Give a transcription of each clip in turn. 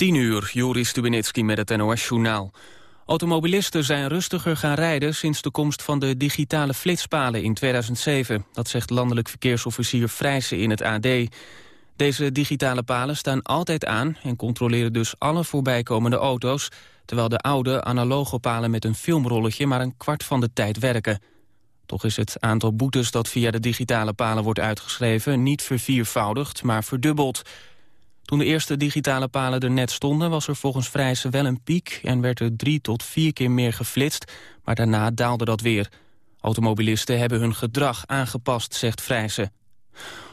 10 uur, Joris Stubenitski met het NOS-journaal. Automobilisten zijn rustiger gaan rijden sinds de komst van de digitale flitspalen in 2007. Dat zegt landelijk verkeersofficier Vrijsen in het AD. Deze digitale palen staan altijd aan en controleren dus alle voorbijkomende auto's... terwijl de oude analoge palen met een filmrolletje maar een kwart van de tijd werken. Toch is het aantal boetes dat via de digitale palen wordt uitgeschreven... niet verviervoudigd, maar verdubbeld. Toen de eerste digitale palen er net stonden... was er volgens Vrijsen wel een piek en werd er drie tot vier keer meer geflitst... maar daarna daalde dat weer. Automobilisten hebben hun gedrag aangepast, zegt Vrijsen.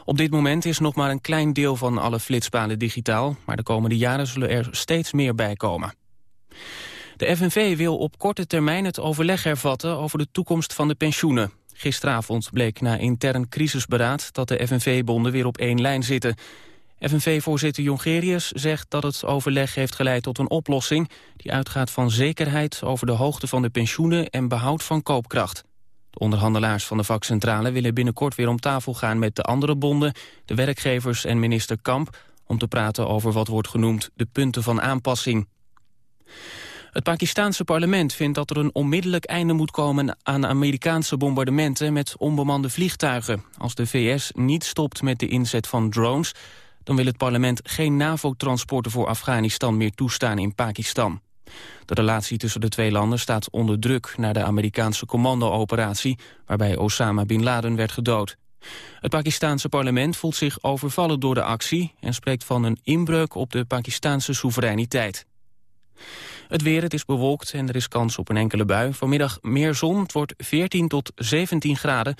Op dit moment is nog maar een klein deel van alle flitspalen digitaal... maar de komende jaren zullen er steeds meer bij komen. De FNV wil op korte termijn het overleg hervatten over de toekomst van de pensioenen. Gisteravond bleek na intern crisisberaad dat de FNV-bonden weer op één lijn zitten. FNV-voorzitter Jongerius zegt dat het overleg heeft geleid tot een oplossing... die uitgaat van zekerheid over de hoogte van de pensioenen en behoud van koopkracht. De onderhandelaars van de vakcentrale willen binnenkort weer om tafel gaan met de andere bonden, de werkgevers en minister Kamp... om te praten over wat wordt genoemd de punten van aanpassing. Het Pakistaanse parlement vindt dat er een onmiddellijk einde moet komen aan Amerikaanse bombardementen met onbemande vliegtuigen. Als de VS niet stopt met de inzet van drones, dan wil het parlement geen NAVO-transporten voor Afghanistan meer toestaan in Pakistan. De relatie tussen de twee landen staat onder druk na de Amerikaanse commando-operatie waarbij Osama Bin Laden werd gedood. Het Pakistaanse parlement voelt zich overvallen door de actie en spreekt van een inbreuk op de Pakistaanse soevereiniteit. Het weer, het is bewolkt en er is kans op een enkele bui. Vanmiddag meer zon, het wordt 14 tot 17 graden.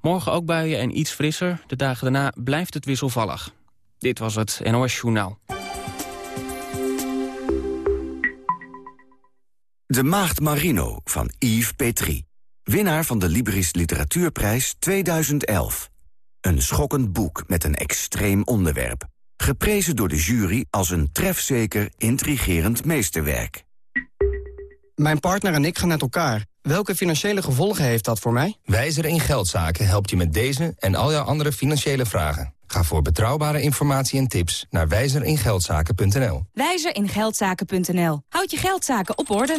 Morgen ook buien en iets frisser. De dagen daarna blijft het wisselvallig. Dit was het NOS Journaal. De Maagd Marino van Yves Petrie. Winnaar van de Libris Literatuurprijs 2011. Een schokkend boek met een extreem onderwerp. Geprezen door de jury als een trefzeker, intrigerend meesterwerk. Mijn partner en ik gaan uit elkaar. Welke financiële gevolgen heeft dat voor mij? Wijzer in Geldzaken helpt je met deze en al jouw andere financiële vragen. Ga voor betrouwbare informatie en tips naar wijzeringeldzaken.nl. Wijzeringeldzaken.nl. Houd je geldzaken op orde.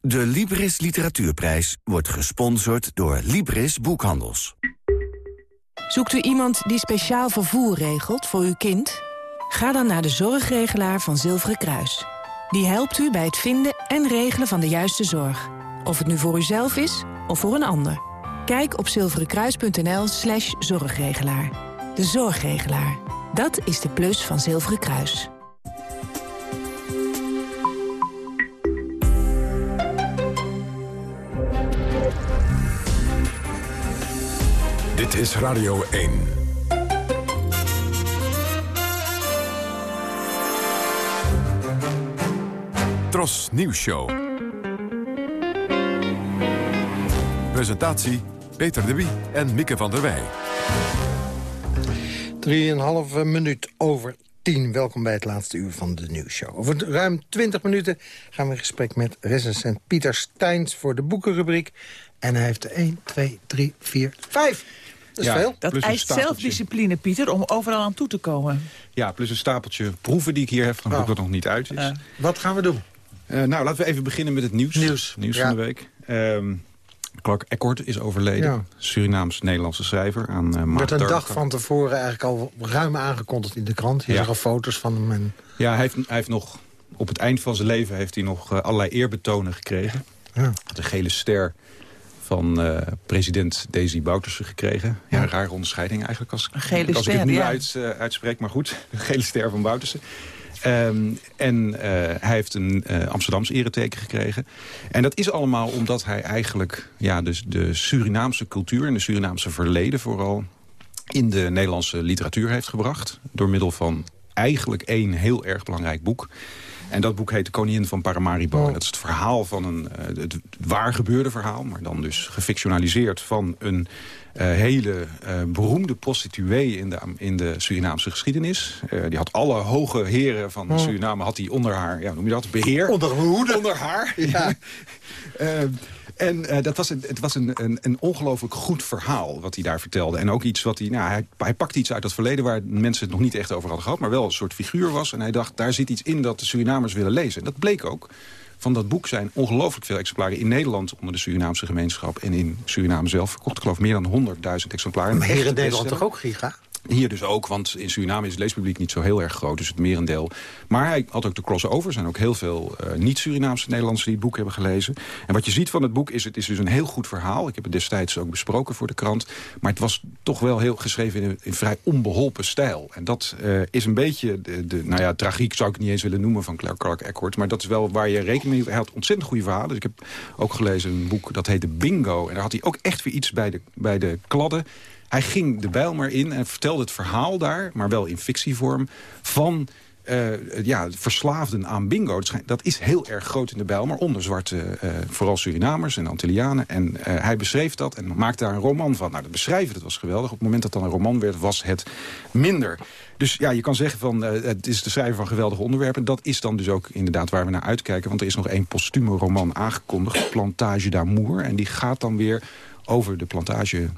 De Libris Literatuurprijs wordt gesponsord door Libris Boekhandels. Zoekt u iemand die speciaal vervoer regelt voor uw kind? Ga dan naar de zorgregelaar van Zilveren Kruis. Die helpt u bij het vinden en regelen van de juiste zorg. Of het nu voor uzelf is of voor een ander. Kijk op zilverenkruis.nl slash zorgregelaar. De zorgregelaar. Dat is de plus van Zilveren Kruis. Dit is Radio 1. Tros Nieuws Show. Presentatie Peter de Wie en Mieke van der Wij. 3,5 minuut over 10. Welkom bij het laatste uur van de nieuwsshow. Over ruim 20 minuten gaan we in gesprek met recensent Pieter Steins... voor de boekenrubriek. En hij heeft er 1, 2, 3, 4, 5. Dat is veel. Dat eist zelfdiscipline, Pieter, om overal aan toe te komen. Ja, plus een stapeltje proeven die ik hier heb van een boek dat nog niet uit is. Uh, wat gaan we doen? Uh, nou, laten we even beginnen met het nieuws. Nieuws, nieuws ja. van de week. Um, Clark Eckhart is overleden. Ja. Surinaams-Nederlandse schrijver. Aan, uh, werd een dag van tevoren eigenlijk al ruim aangekondigd in de krant. Hier Ja. zijn al foto's van hem. En... Ja, hij heeft, hij heeft nog... Op het eind van zijn leven heeft hij nog uh, allerlei eerbetonen gekregen. Ja. De gele ster van uh, president Desi Bouterse gekregen. Ja, een rare onderscheiding eigenlijk als, Een gele als ster, ik het nu ja. uit, uh, uitspreek. Maar goed, de gele ster van Bouterse. Um, en uh, hij heeft een uh, Amsterdamse ereteken gekregen. En dat is allemaal omdat hij eigenlijk ja, dus de Surinaamse cultuur... en de Surinaamse verleden vooral in de Nederlandse literatuur heeft gebracht. Door middel van eigenlijk één heel erg belangrijk boek. En dat boek heet De Koningin van Paramaribo. Oh. Dat is het verhaal van een uh, het waar gebeurde verhaal... maar dan dus gefictionaliseerd van een uh, hele uh, beroemde prostituee in de, in de Surinaamse geschiedenis. Uh, die had alle hoge heren van Oh. Suriname had die onder haar, ja, noem je dat, beheer. Onder hoede. Onder haar. Ja. En uh, dat was een, het was een, een, een ongelooflijk goed verhaal wat hij daar vertelde. En ook iets wat hij, nou, hij, hij pakte iets uit het verleden... waar mensen het nog niet echt over hadden gehad... maar wel een soort figuur was. En hij dacht, daar zit iets in dat de Surinamers willen lezen. En dat bleek ook. Van dat boek zijn ongelooflijk veel exemplaren in Nederland... onder de Surinaamse gemeenschap en in Suriname zelf verkocht. Ik geloof meer dan 100.000 exemplaren. Maar hier in Nederland toch ook, Giga? Hier dus ook, want in Suriname is het leespubliek niet zo heel erg groot. Dus het merendeel. Maar hij had ook de crossover. Er zijn ook heel veel uh, niet-Surinaamse Nederlanders die het boek hebben gelezen. En wat je ziet van het boek is, het is dus een heel goed verhaal. Ik heb het destijds ook besproken voor de krant. Maar het was toch wel heel geschreven in in vrij onbeholpen stijl. En dat uh, is een beetje, de, nou ja, tragiek zou ik niet eens willen noemen van Clark, Clark Eckhart. Maar dat is wel waar je rekening mee Hij had ontzettend goede verhalen. Dus ik heb ook gelezen een boek dat heette Bingo. En daar had hij ook echt weer iets bij de, bij de kladden hij ging de Bijlmer in en vertelde het verhaal daar... maar wel in fictievorm, van... Uh, ja, verslaafden aan bingo. Dat is heel erg groot in de Bijlmer. Onder zwarte, uh, vooral Surinamers en Antillianen. En uh, hij beschreef dat en maakte daar een roman van. Nou, dat beschrijven dat was geweldig. Op het moment dat dan een roman werd, was het minder. Dus ja, je kan zeggen van het is de schrijver van geweldige onderwerpen. Dat is dan dus ook inderdaad waar we naar uitkijken. Want er is nog één postume roman aangekondigd. Plantage d'Amour. En die gaat dan weer over de plantage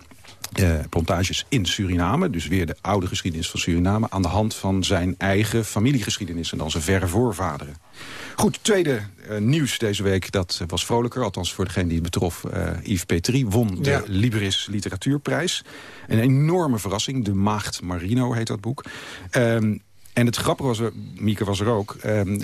uh, plantages in Suriname. Dus weer de oude geschiedenis van Suriname... aan de hand van zijn eigen familiegeschiedenis... en dan zijn verre voorvaderen. Goed, tweede uh, nieuws deze week, dat was vrolijker. Althans voor degene die het betrof. Uh, Yves Petrie won de ja. Libris Literatuurprijs. Een enorme verrassing. De Maagd Marino heet dat boek. Um, en het grappige was, er, Mieke was er ook... Um,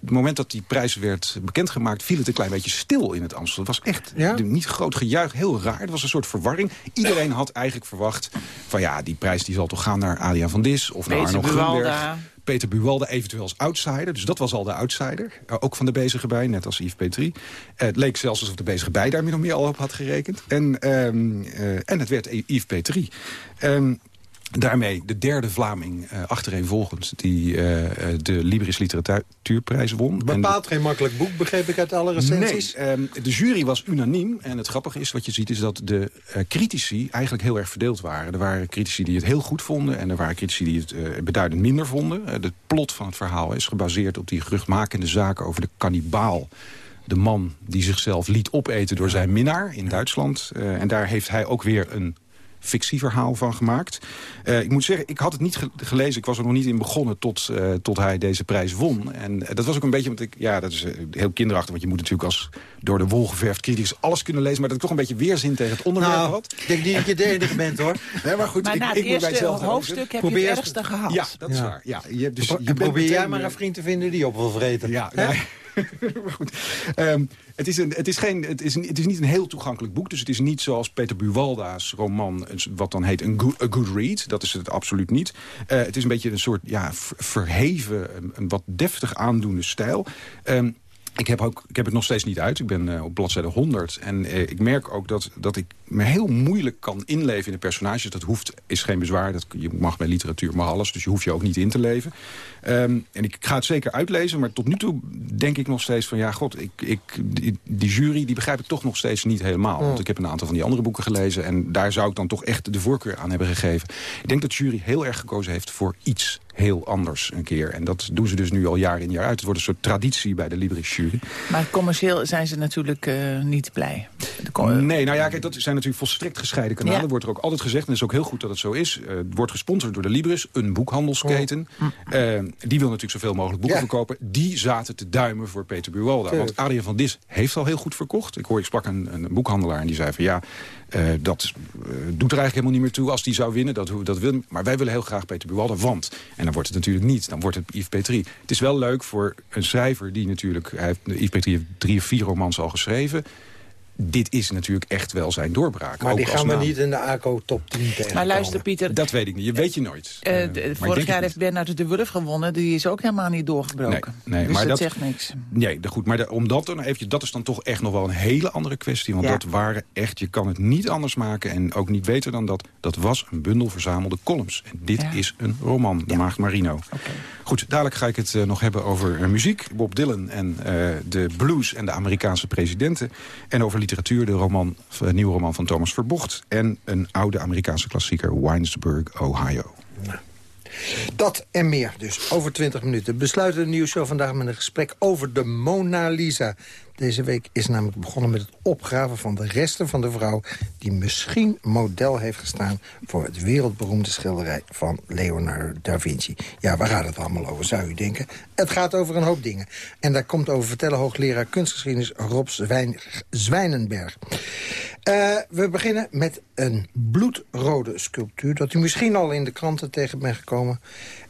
het moment dat die prijs werd bekendgemaakt... viel het een klein beetje stil in het Amstel. Het was echt ja? niet groot gejuich, heel raar. Het was een soort verwarring. Iedereen had eigenlijk verwacht... van ja, die prijs die zal toch gaan naar Adriaan van Dis... of naar Arno Grunberg. Peter Buwalde eventueel als outsider. Dus dat was al de outsider. Uh, ook van de bezige bij, net als Yves Petrie. Uh, het leek zelfs alsof de bezige bij daar min of meer al op had gerekend. En, um, uh, en het werd Yves Petrie. Um, Daarmee de derde Vlaming uh, achtereenvolgens die uh, de Libris Literatuurprijs won. Bepaalt geen makkelijk boek, begreep ik uit alle recensies. Nee, um, de jury was unaniem. En het grappige is, wat je ziet, is dat de uh, critici eigenlijk heel erg verdeeld waren. Er waren critici die het heel goed vonden en er waren critici die het beduidend minder vonden. de plot van het verhaal is gebaseerd op die geruchtmakende zaken over de kannibaal de man die zichzelf liet opeten door zijn minnaar in Duitsland. Uh, en daar heeft hij ook weer een fictieverhaal van gemaakt. Uh, ik moet zeggen, ik had het niet ge gelezen. Ik was er nog niet in begonnen tot, uh, tot hij deze prijs won. En uh, dat was ook een beetje, want ik, ja, dat is heel kinderachtig. Want je moet natuurlijk als door de wol geverfd criticus alles kunnen lezen. Maar dat ik toch een beetje weerzin tegen het onderwerp nou, had. Ik denk niet dat je de enige bent, hoor. Nee, maar goed, maar ik, na het ik eerste moet mijzelf hoofdstuk heb je het ergste gehaald. Ja, dat is ja. waar. Ja, je hebt dus, je probeer jij maar een vriend te vinden die op wil vreten. Ja. goed. Um, het, is een, het, is geen, het, is het is niet een heel toegankelijk boek. Dus het is niet zoals Peter Buwalda's roman, wat dan heet een good, a good read. Dat is het absoluut niet. Uh, het is een beetje een soort ja, verheven, een, wat deftig aandoende stijl. Um, ik heb, ook, ik heb het nog steeds niet uit. Ik ben uh, op bladzijde 100. En uh, ik merk ook dat, dat ik me heel moeilijk kan inleven in de personages. Dat hoeft, is geen bezwaar. Dat, je mag bij literatuur mag alles. Dus je hoeft je ook niet in te leven. Um, en ik ga het zeker uitlezen. Maar tot nu toe denk ik nog steeds van... ja, god, ik, ik, die, die jury die begrijp ik toch nog steeds niet helemaal. Want ik heb een aantal van die andere boeken gelezen. En daar zou ik dan toch echt de voorkeur aan hebben gegeven. Ik denk dat de jury heel erg gekozen heeft voor iets heel anders een keer. En dat doen ze dus nu al jaar in jaar uit. Het wordt een soort traditie bij de Libris jury. Maar commercieel zijn ze natuurlijk uh, niet blij. Nee, nou ja, kijk, dat zijn natuurlijk volstrekt gescheiden kanalen. Ja. wordt er ook altijd gezegd, en het is ook heel goed dat het zo is. Uh, het wordt gesponsord door de Libris, een boekhandelsketen. Oh. Uh, die wil natuurlijk zoveel mogelijk boeken ja. verkopen. Die zaten te duimen voor Peter Buwalda. Want Adriaan van Dis heeft al heel goed verkocht. Ik hoor, ik sprak een, een boekhandelaar en die zei van ja... Uh, dat uh, doet er eigenlijk helemaal niet meer toe als die zou winnen. Dat, dat wil, maar wij willen heel graag Peter Buwalda, want... en dan wordt het natuurlijk niet, dan wordt het Yves Petrie. Het is wel leuk voor een schrijver die natuurlijk... Hij heeft, Yves Petrie heeft drie of vier romans al geschreven dit is natuurlijk echt wel zijn doorbraak. Maar die gaan we niet in de ACO top 10 tegenkomen. Maar luister Pieter... Dat weet ik niet, je weet je nooit. Uh, uh, vorig jaar heeft Bernard de Wurf gewonnen. Die is ook helemaal niet doorgebroken. Nee, nee dus maar dat, dat zegt niks. Nee, goed, maar de, om dat dan eventjes, dat is dan toch echt nog wel een hele andere kwestie. Want ja. dat waren echt, je kan het niet anders maken en ook niet beter dan dat. Dat was een bundel verzamelde columns. En dit ja. is een roman, De Maagd Marino. Okay. Goed, dadelijk ga ik het uh, nog hebben over muziek. Bob Dylan en uh, de blues en de Amerikaanse presidenten. En over literatuur, de roman, uh, nieuwe roman van Thomas Verbocht. En een oude Amerikaanse klassieker, Winesburg, Ohio. Dat en meer dus, over 20 minuten. Besluiten de nieuwsshow vandaag met een gesprek over de Mona Lisa. Deze week is namelijk begonnen met het opgraven van de resten van de vrouw... die misschien model heeft gestaan voor het wereldberoemde schilderij van Leonardo da Vinci. Ja, waar gaat het allemaal over, zou u denken? Het gaat over een hoop dingen. En daar komt over vertellen hoogleraar kunstgeschiedenis Rob Zwijn, Zwijnenberg. Uh, we beginnen met een bloedrode sculptuur... dat u misschien al in de kranten tegen bent gekomen.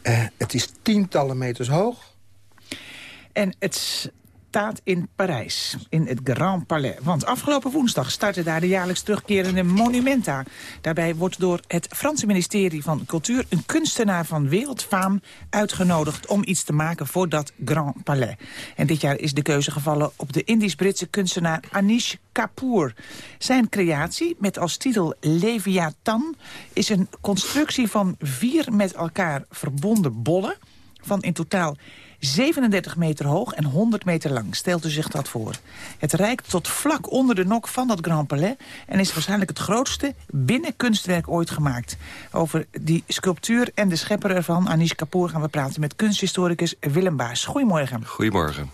Uh, het is tientallen meters hoog. En het staat in Parijs, in het Grand Palais. Want afgelopen woensdag startte daar de jaarlijks terugkerende Monumenta. Daarbij wordt door het Franse ministerie van Cultuur... een kunstenaar van wereldfaam uitgenodigd om iets te maken voor dat Grand Palais. En dit jaar is de keuze gevallen op de Indisch-Britse kunstenaar Anish Kapoor. Zijn creatie, met als titel Leviathan... is een constructie van vier met elkaar verbonden bollen... van in totaal 37 meter hoog en 100 meter lang. Stelt u zich dat voor. Het reikt tot vlak onder de nok van dat Grand Palais... en is waarschijnlijk het grootste binnenkunstwerk ooit gemaakt. Over die sculptuur en de schepper ervan, Anish Kapoor... gaan we praten met kunsthistoricus Willem Baas. Goedemorgen. Goedemorgen.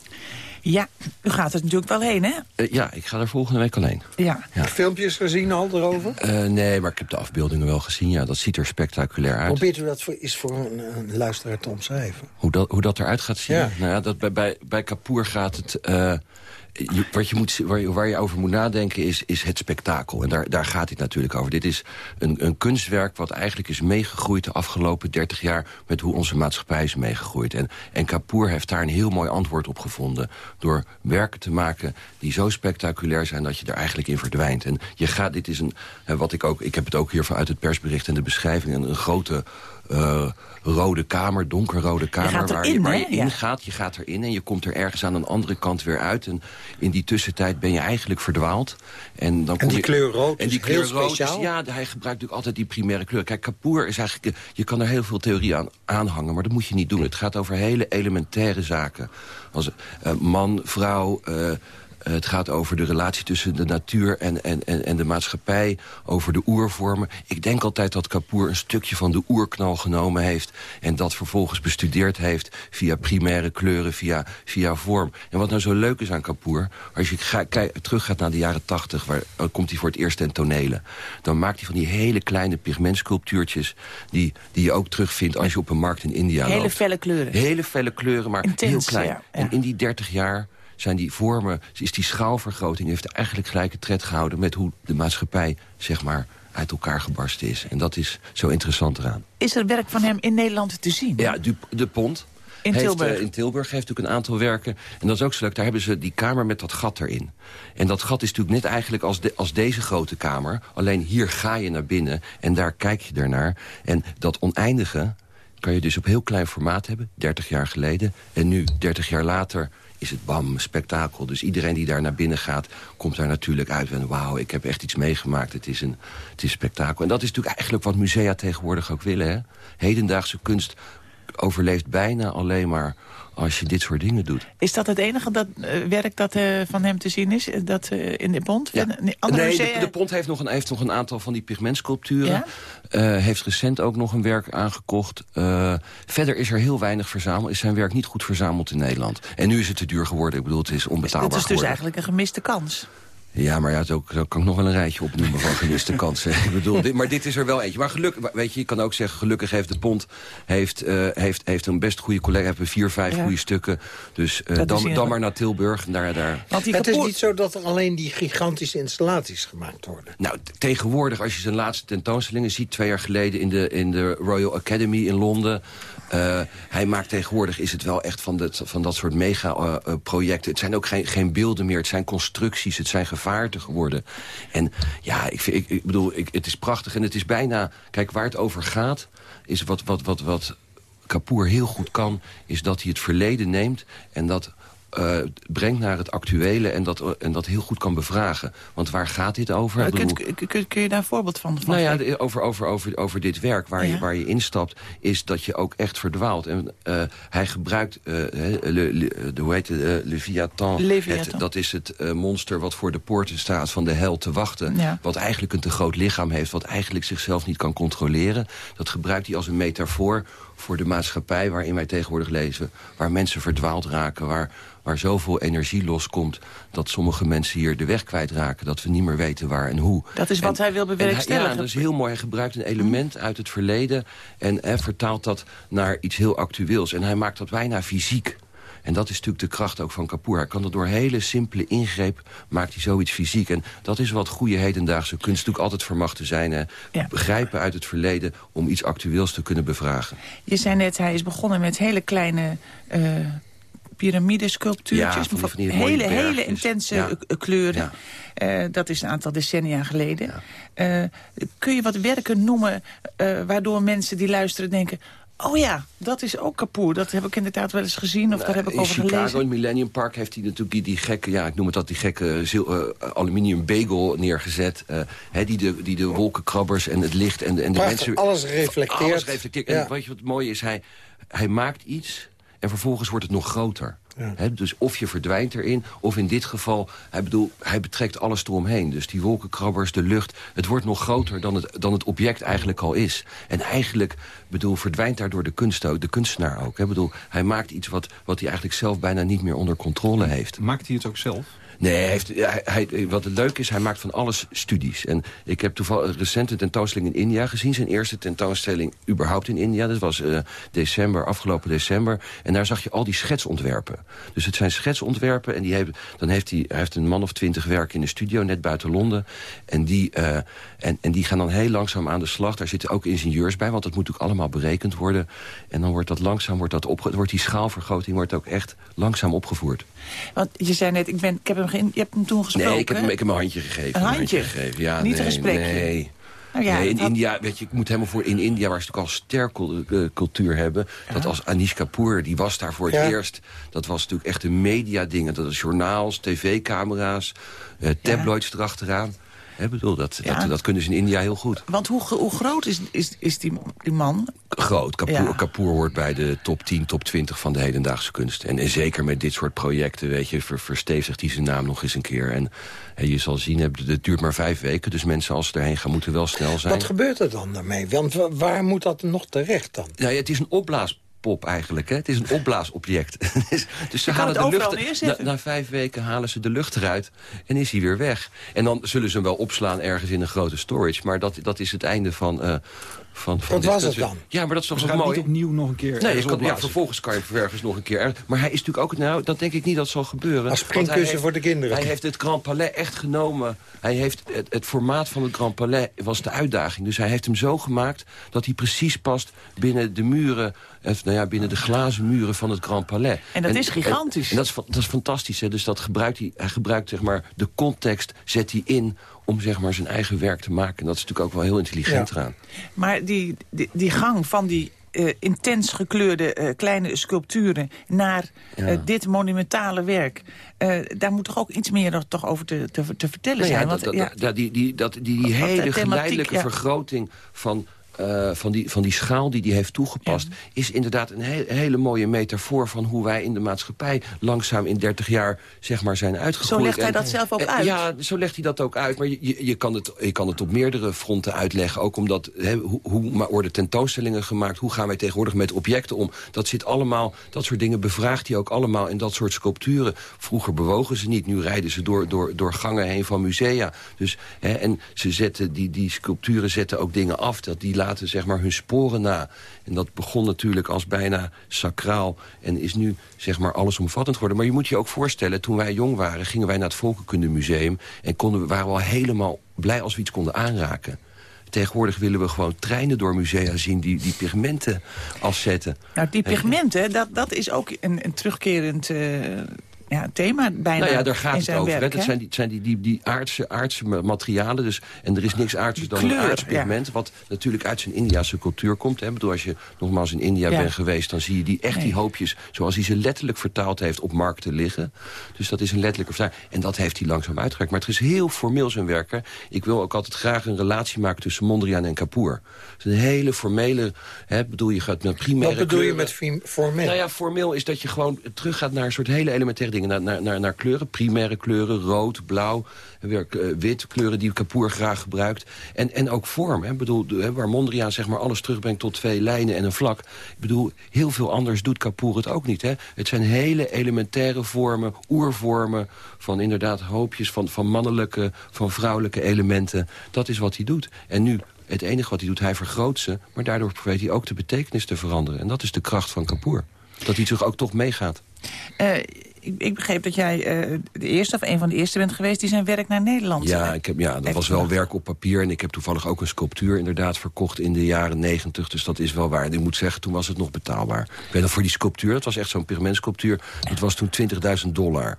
Ja, u gaat er natuurlijk wel heen, hè? Uh, ja, ik ga er volgende week alleen. Ja. ja. Filmpjes gezien al erover? Uh, nee, maar ik heb de afbeeldingen wel gezien. Ja, dat ziet er spectaculair uit. Probeert u dat voor, is voor een, een luisteraar te omschrijven? Hoe dat, hoe dat eruit gaat zien? Ja. Nou ja, dat bij, bij, bij Kapoor gaat het... Uh, je, wat je moet, waar, je, waar je over moet nadenken is, is het spektakel. En daar, daar gaat dit natuurlijk over. Dit is een, een kunstwerk wat eigenlijk is meegegroeid de afgelopen 30 jaar... met hoe onze maatschappij is meegegroeid. En, en Kapoor heeft daar een heel mooi antwoord op gevonden. Door werken te maken die zo spectaculair zijn dat je er eigenlijk in verdwijnt. En je gaat, dit is een, wat ik ook, ik heb het ook hier vanuit het persbericht en de beschrijving... een, een grote uh, rode kamer, donkerrode kamer... Je waar, in, je, waar hè? je in ja. gaat. Je gaat erin en je komt er ergens aan een andere kant weer uit. En in die tussentijd ben je eigenlijk verdwaald. En, dan en die je, kleur rood en die is kleur heel rood speciaal? Is, ja, hij gebruikt natuurlijk altijd die primaire kleur. Kijk, Kapoor is eigenlijk... Je kan er heel veel theorie aan aanhangen, maar dat moet je niet doen. Het gaat over hele elementaire zaken. Als uh, man, vrouw... Uh, het gaat over de relatie tussen de natuur en, en, en, en de maatschappij. Over de oervormen. Ik denk altijd dat Kapoor een stukje van de oerknal genomen heeft. En dat vervolgens bestudeerd heeft via primaire kleuren, via, via vorm. En wat nou zo leuk is aan Kapoor. Als je ga, teruggaat naar de jaren tachtig. Waar dan komt hij voor het eerst ten tonele. Dan maakt hij van die hele kleine pigmentsculptuurtjes. Die, die je ook terugvindt als je op een markt in India Hele loopt. felle kleuren. Hele felle kleuren, maar Intens, heel klein. ja, ja. En in die 30 jaar zijn die vormen, is die schaalvergroting... heeft eigenlijk gelijke tred gehouden met hoe de maatschappij, zeg maar uit elkaar gebarsten is. En dat is zo interessant eraan. Is er werk van hem in Nederland te zien? Ja, de, de Pont. In heeft, Tilburg. Uh, in Tilburg heeft natuurlijk een aantal werken. En dat is ook zo leuk. Daar hebben ze die kamer met dat gat erin. En dat gat is natuurlijk net eigenlijk als, de, als deze grote kamer. Alleen hier ga je naar binnen en daar kijk je ernaar. En dat oneindige kan je dus op heel klein formaat hebben. 30 jaar geleden. En nu, 30 jaar later is het bam, spektakel. Dus iedereen die daar naar binnen gaat, komt daar natuurlijk uit. En wauw, ik heb echt iets meegemaakt. Het is een het is spektakel. En dat is natuurlijk eigenlijk wat musea tegenwoordig ook willen. Hè? Hedendaagse kunst overleeft bijna alleen maar als je dit soort dingen doet. Is dat het enige dat, uh, werk dat uh, van hem te zien is? Dat, uh, in de? Ja. Andere nee, musea... de, de, Pont heeft nog, een, heeft nog een aantal van die pigmentsculpturen. Ja? heeft recent ook nog een werk aangekocht. verder is er heel weinig verzameld. Is zijn werk niet goed verzameld in Nederland. En nu is het te duur geworden. Ik bedoel, het is onbetaalbaar Het is dus geworden. eigenlijk een gemiste kans. Ja, maar ja, zo, zo kan ik nog wel een rijtje opnoemen van gemiste kansen. ik bedoel, dit, maar dit is er wel eentje. Maar gelukkig, weet je, je kan ook zeggen, gelukkig heeft de Pont heeft, uh, heeft, heeft een best goede collega. Hebben vier, vijf ja. goede stukken. Dus uh, dan, dan maar naar Tilburg. Daar, daar. Want het is niet zo dat er alleen die gigantische installaties gemaakt worden. Nou, tegenwoordig, als je zijn laatste tentoonstellingen ziet... twee jaar geleden in de, in de Royal Academy in Londen... Uh, hij maakt tegenwoordig, is het wel echt van, dat, van dat soort mega-projecten. Uh, het zijn ook geen, geen beelden meer, het zijn constructies, het zijn gevaarten geworden. En ja, ik, ik, ik bedoel, ik, het is prachtig en het is bijna... Kijk, waar het over gaat, is wat, wat, wat, wat Kapoor heel goed kan... is dat hij het verleden neemt en dat uh, brengt naar het actuele en dat, en dat heel goed kan bevragen. Want waar gaat dit over? Kun, kun, kun, je daar een voorbeeld van, van Nou ja, over, over, over, over dit werk waar, ja. je, waar je instapt... is dat je ook echt verdwaalt. En uh, hij gebruikt, uh, le, le, de, hoe heet het, Leviathan. Leviathan. Het, dat is het monster wat voor de poorten staat van de hel te wachten. Ja. Wat eigenlijk een te groot lichaam heeft. Wat eigenlijk zichzelf niet kan controleren. Dat gebruikt hij als een metafoor voor de maatschappij waarin wij tegenwoordig leven... waar mensen verdwaald raken, waar, waar zoveel energie loskomt... dat sommige mensen hier de weg kwijtraken, dat we niet meer weten waar en hoe. Dat is wat hij wil bewerkstelligen. Ja, dat is heel mooi. Hij gebruikt een element uit het verleden... en hij vertaalt dat naar iets heel actueels. En hij maakt dat bijna fysiek. En dat is natuurlijk de kracht ook van Kapoor. Hij kan dat door hele simpele ingreep, maakt hij zoiets fysiek. En dat is wat goede hedendaagse kunst natuurlijk altijd vermacht te zijn. Hè. Begrijpen uit het verleden om iets actueels te kunnen bevragen. Je zei net, hij is begonnen met hele kleine... Uh piramidesculptuurtjes. Ja, van die, hele, hele intense kleuren. Uh, dat is een aantal decennia geleden. Uh, kun je wat werken noemen uh, waardoor mensen die luisteren denken... Oh ja, dat is ook Kapoor. Dat heb ik inderdaad wel eens gezien of daar heb ik in over Chicago, gelezen. In Chicago, Millennium Park, heeft hij natuurlijk die, die gekke... ja, ik noem het dat, die gekke zil, uh, aluminium bagel neergezet. Uh, hè, die, de, die de wolkenkrabbers en het licht en, en de Prachtig, mensen... alles reflecteert. Alles reflecteert. En weet je wat het mooie is? Hij, hij maakt iets en vervolgens wordt het nog groter. Ja. dus of je verdwijnt erin, of in dit geval... Hij, bedoel, hij betrekt alles eromheen. Dus die wolkenkrabbers, de lucht... het wordt nog groter dan het, dan het object eigenlijk al is. En eigenlijk bedoel, verdwijnt daardoor de, kunst ook, de kunstenaar ook. He. Bedoel, hij maakt iets wat, wat hij eigenlijk zelf bijna niet meer onder controle heeft. Maakt hij het ook zelf? Nee, hij hij, wat het leuk is, hij maakt van alles studies. En ik heb toevallig recent een tentoonstelling in India gezien. Zijn eerste tentoonstelling überhaupt in India. Dat was uh, december, afgelopen december. En daar zag je al die schetsontwerpen. Dus het zijn schetsontwerpen. En die heeft, dan heeft hij, heeft een man of twintig werken in de studio, net buiten Londen. En die, uh, en, en die gaan dan heel langzaam aan de slag. Daar zitten ook ingenieurs bij, want dat moet ook allemaal berekend worden. En dan wordt dat langzaam, wordt, dat wordt die schaalvergroting wordt ook echt langzaam opgevoerd. Want je zei net, ik, ben, ik heb hem geen, je hebt hem toen gesproken. Nee, ik heb hem, ik heb hem een handje gegeven. Een handje? Een handje gegeven. Ja, Niet nee, een gesprekje? Nee. Nou ja, nee, in had... India, weet je, ik moet helemaal voor in India, waar ze natuurlijk al sterk cultuur hebben. Ja. Dat als Anish Kapoor, die was daar voor het ja. eerst. Dat was natuurlijk echt een media-ding. Dat is journaals, tv-camera's, uh, tabloids ja. erachteraan. He, bedoel, dat, ja. dat, dat, kunnen ze in India heel goed. Want hoe, hoe groot is, is, is die, die man? Groot. Kapoor, ja. Kapoor hoort bij de top 10, top 20 van de hedendaagse kunst. En, en zeker met dit soort projecten, weet je, ver, verstevigt hij zijn naam nog eens een keer. En, en je zal zien, het duurt maar vijf weken. Dus mensen, als ze erheen gaan, moeten wel snel zijn. Wat gebeurt er dan daarmee? Want waar moet dat nog terecht dan? Ja, het is een opblaas pop eigenlijk. Hè? Het is een opblaasobject. dus ze halen de lucht. Na, na, vijf weken halen ze de lucht eruit en is hij weer weg. En dan zullen ze hem wel opslaan ergens in een grote storage. Maar dat, dat is het einde van. Uh, van, van Wat was het dan? Ja, maar dat is toch dus nog mooi. niet opnieuw nog een keer. Nee, kan, ja, vervolgens kan je vervolgens nog een keer. Maar hij is natuurlijk ook. Nou, dat denk ik niet dat zal gebeuren. Als springkussen voor de kinderen. Hij heeft het Grand Palais echt genomen. Hij heeft het, het formaat van het Grand Palais was de uitdaging. Dus hij heeft hem zo gemaakt dat hij precies past binnen de muren nou ja, binnen de glazen muren van het Grand Palais. En dat en, is gigantisch. En, en, dat, is, dat is fantastisch. Hè? Dus dat gebruikt hij, hij gebruikt zeg maar, de context, zet hij in om zeg maar, zijn eigen werk te maken. En dat is natuurlijk ook wel heel intelligent ja. eraan. Maar die, die, die gang van die uh, intens gekleurde uh, kleine sculpturen... naar ja. uh, dit monumentale werk. daar moet toch ook iets meer nog, toch over te, te, te vertellen nou ja, zijn? Dat, Want, dat, ja, die, die, dat, die, die hele geleidelijke vergroting van uh, van, die, van die schaal die hij heeft toegepast... Ja. is inderdaad een he hele mooie metafoor van hoe wij in de maatschappij... langzaam in 30 jaar zeg maar, zijn uitgegroeid. Zo legt hij en, dat zelf ook uit? Ja, zo legt hij dat ook uit. Maar je, je, kan, het, je kan het op meerdere fronten uitleggen. Ook omdat, he, hoe, hoe worden tentoonstellingen gemaakt? Hoe gaan wij tegenwoordig met objecten om? Dat zit allemaal, dat soort dingen bevraagt hij ook allemaal in dat soort sculpturen. Vroeger bewogen ze niet, nu rijden ze door, door, door gangen heen van musea. Dus, he, en ze zetten, die, die sculpturen zetten ook dingen af, dat die laten zeg maar, hun sporen na. En dat begon natuurlijk als bijna sacraal en is nu zeg maar, allesomvattend geworden. Maar je moet je ook voorstellen, toen wij jong waren... gingen wij naar het Volkenkundemuseum en konden, waren we al helemaal blij als we iets konden aanraken. Tegenwoordig willen we gewoon treinen door musea zien... die, die pigmenten afzetten. Nou, die pigmenten, dat, dat is ook een, een terugkerend... Uh ja, thema bijna Nou ja, daar gaat het over. Werk, het zijn, die, zijn die, die, die aardse, aardse materialen. Dus, en er is niks aardser dan kleur, een aards pigment. Ja. Wat natuurlijk uit zijn Indiase cultuur komt. Hè. Bedoel, als je nogmaals in India ja. bent geweest... dan zie je die echt nee. die hoopjes, zoals hij ze letterlijk vertaald heeft... op markten liggen. Dus dat is een letterlijke vertaling. En dat heeft hij langzaam uitgewerkt. Maar het is heel formeel zijn werk. Ik wil ook altijd graag een relatie maken tussen Mondriaan en Kapoor. Het is een hele formele... Hè, bedoel, je gaat naar primaire Wat bedoel kleuren. je met formeel? Nou ja, formeel is dat je gewoon teruggaat naar een soort hele elementaire naar, naar, naar, naar kleuren. Primaire kleuren, rood, blauw, weer uh, wit. Kleuren die Kapoor graag gebruikt. En, en ook vorm. Hè. Bedoel, waar Mondriaan zeg maar alles terugbrengt tot twee lijnen en een vlak. Ik bedoel, heel veel anders doet Kapoor het ook niet. Hè. Het zijn hele elementaire vormen, oervormen... van inderdaad hoopjes van, van mannelijke, van vrouwelijke elementen. Dat is wat hij doet. En nu het enige wat hij doet, hij vergroot ze... maar daardoor probeert hij ook de betekenis te veranderen. En dat is de kracht van Kapoor. Dat hij zich ook toch meegaat. Uh, ik, ik, begreep dat jij uh, de eerste of een van de eerste bent geweest... die zijn werk naar Nederland Ja, ik heb, ja dat was wel werk op papier. En ik heb toevallig ook een sculptuur inderdaad verkocht in de jaren negentig. Dus dat is wel waar. En ik moet zeggen, toen was het nog betaalbaar. Ik weet nog voor die sculptuur, dat was echt zo'n pigmentsculptuur... dat was toen 20.000 dollar.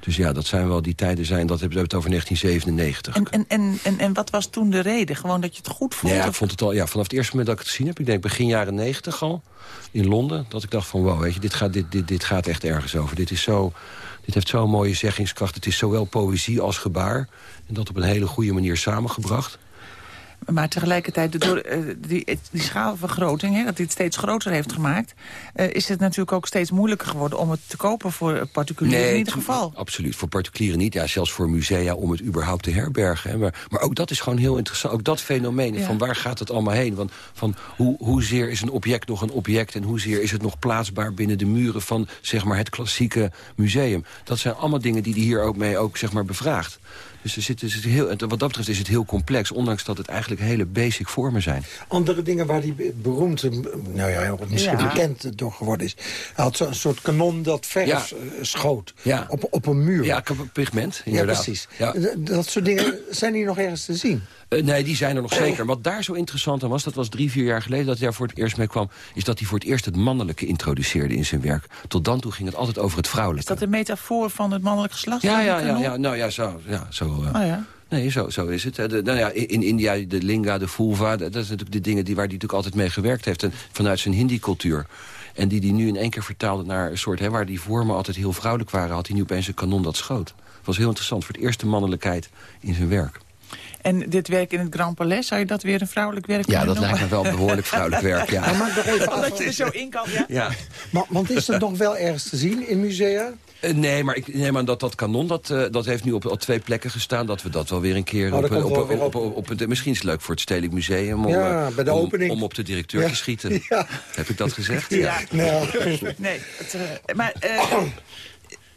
Dus ja, dat zijn wel die tijden zijn, dat hebben we het over 1997. En, en, en, en, en wat was toen de reden? Gewoon dat je het goed vond? Ja, ik vond het al, ja, vanaf het eerste moment dat ik het gezien heb, ik denk begin jaren 90 al, in Londen, dat ik dacht van wow, weet je, dit gaat, dit, dit, dit gaat echt ergens over. Dit is zo, dit heeft zo'n mooie zeggingskracht. Het is zowel poëzie als gebaar. En dat op een hele goede manier samengebracht. Maar tegelijkertijd, door uh, die, die schaalvergroting, hè, dat dit steeds groter heeft gemaakt... Uh, is het natuurlijk ook steeds moeilijker geworden om het te kopen voor particulieren nee, in ieder geval. Absoluut, voor particulieren niet. Ja, zelfs voor musea om het überhaupt te herbergen. Hè. Maar, maar ook dat is gewoon heel interessant. Ook dat fenomeen, ja. van waar gaat het allemaal heen? Want, van hoe, hoezeer is een object nog een object... en hoezeer is het nog plaatsbaar binnen de muren van zeg maar, het klassieke museum? Dat zijn allemaal dingen die hij hier ook mee ook, zeg maar, bevraagt. Dus er zit, er zit heel, wat dat betreft is het heel complex, ondanks dat het eigenlijk hele basic vormen zijn. Andere dingen waar hij beroemd, nou ja, misschien ja. bekend door geworden is. Hij had zo'n soort kanon dat verf ja. schoot ja. Op, op een muur. Ja, pigment, inderdaad. Ja, precies. Dat soort dingen zijn hier nog ergens te zien. Uh, nee, die zijn er nog zeker. Wat daar zo interessant aan was, dat was drie, vier jaar geleden... dat hij daar voor het eerst mee kwam... is dat hij voor het eerst het mannelijke introduceerde in zijn werk. Tot dan toe ging het altijd over het vrouwelijke. Is dat een metafoor van het mannelijk geslacht? Ja, ja, ja, ja, nou ja, zo. Ja, zo uh, oh, ja. Nee, zo, zo is het. De, nou ja, in India, de linga, de vulva... dat zijn natuurlijk de dingen die, waar hij natuurlijk altijd mee gewerkt heeft. En vanuit zijn hindi-cultuur. En die hij nu in één keer vertaalde naar een soort... Hè, waar die vormen altijd heel vrouwelijk waren... had hij nu opeens een kanon dat schoot. Dat was heel interessant. Voor het eerst de mannelijkheid in zijn werk. En dit werk in het Grand Palais, zou je dat weer een vrouwelijk werk Ja, dat noemen? lijkt me wel behoorlijk vrouwelijk werk, ja. Maar maak nog even af. Dat je er zo in kan, ja? ja. Maar, want is het nog wel ergens te zien in musea? Uh, nee, maar ik neem aan dat dat kanon, dat, uh, dat heeft nu op, op twee plekken gestaan. Dat we dat wel weer een keer oh, op, op, op, op, op, op het, Misschien is het leuk voor het Stedelijk Museum om, ja, bij de om, opening. om op de directeur ja. te schieten. Ja. Heb ik dat gezegd? Ja. Nou. Nee, het, uh, maar...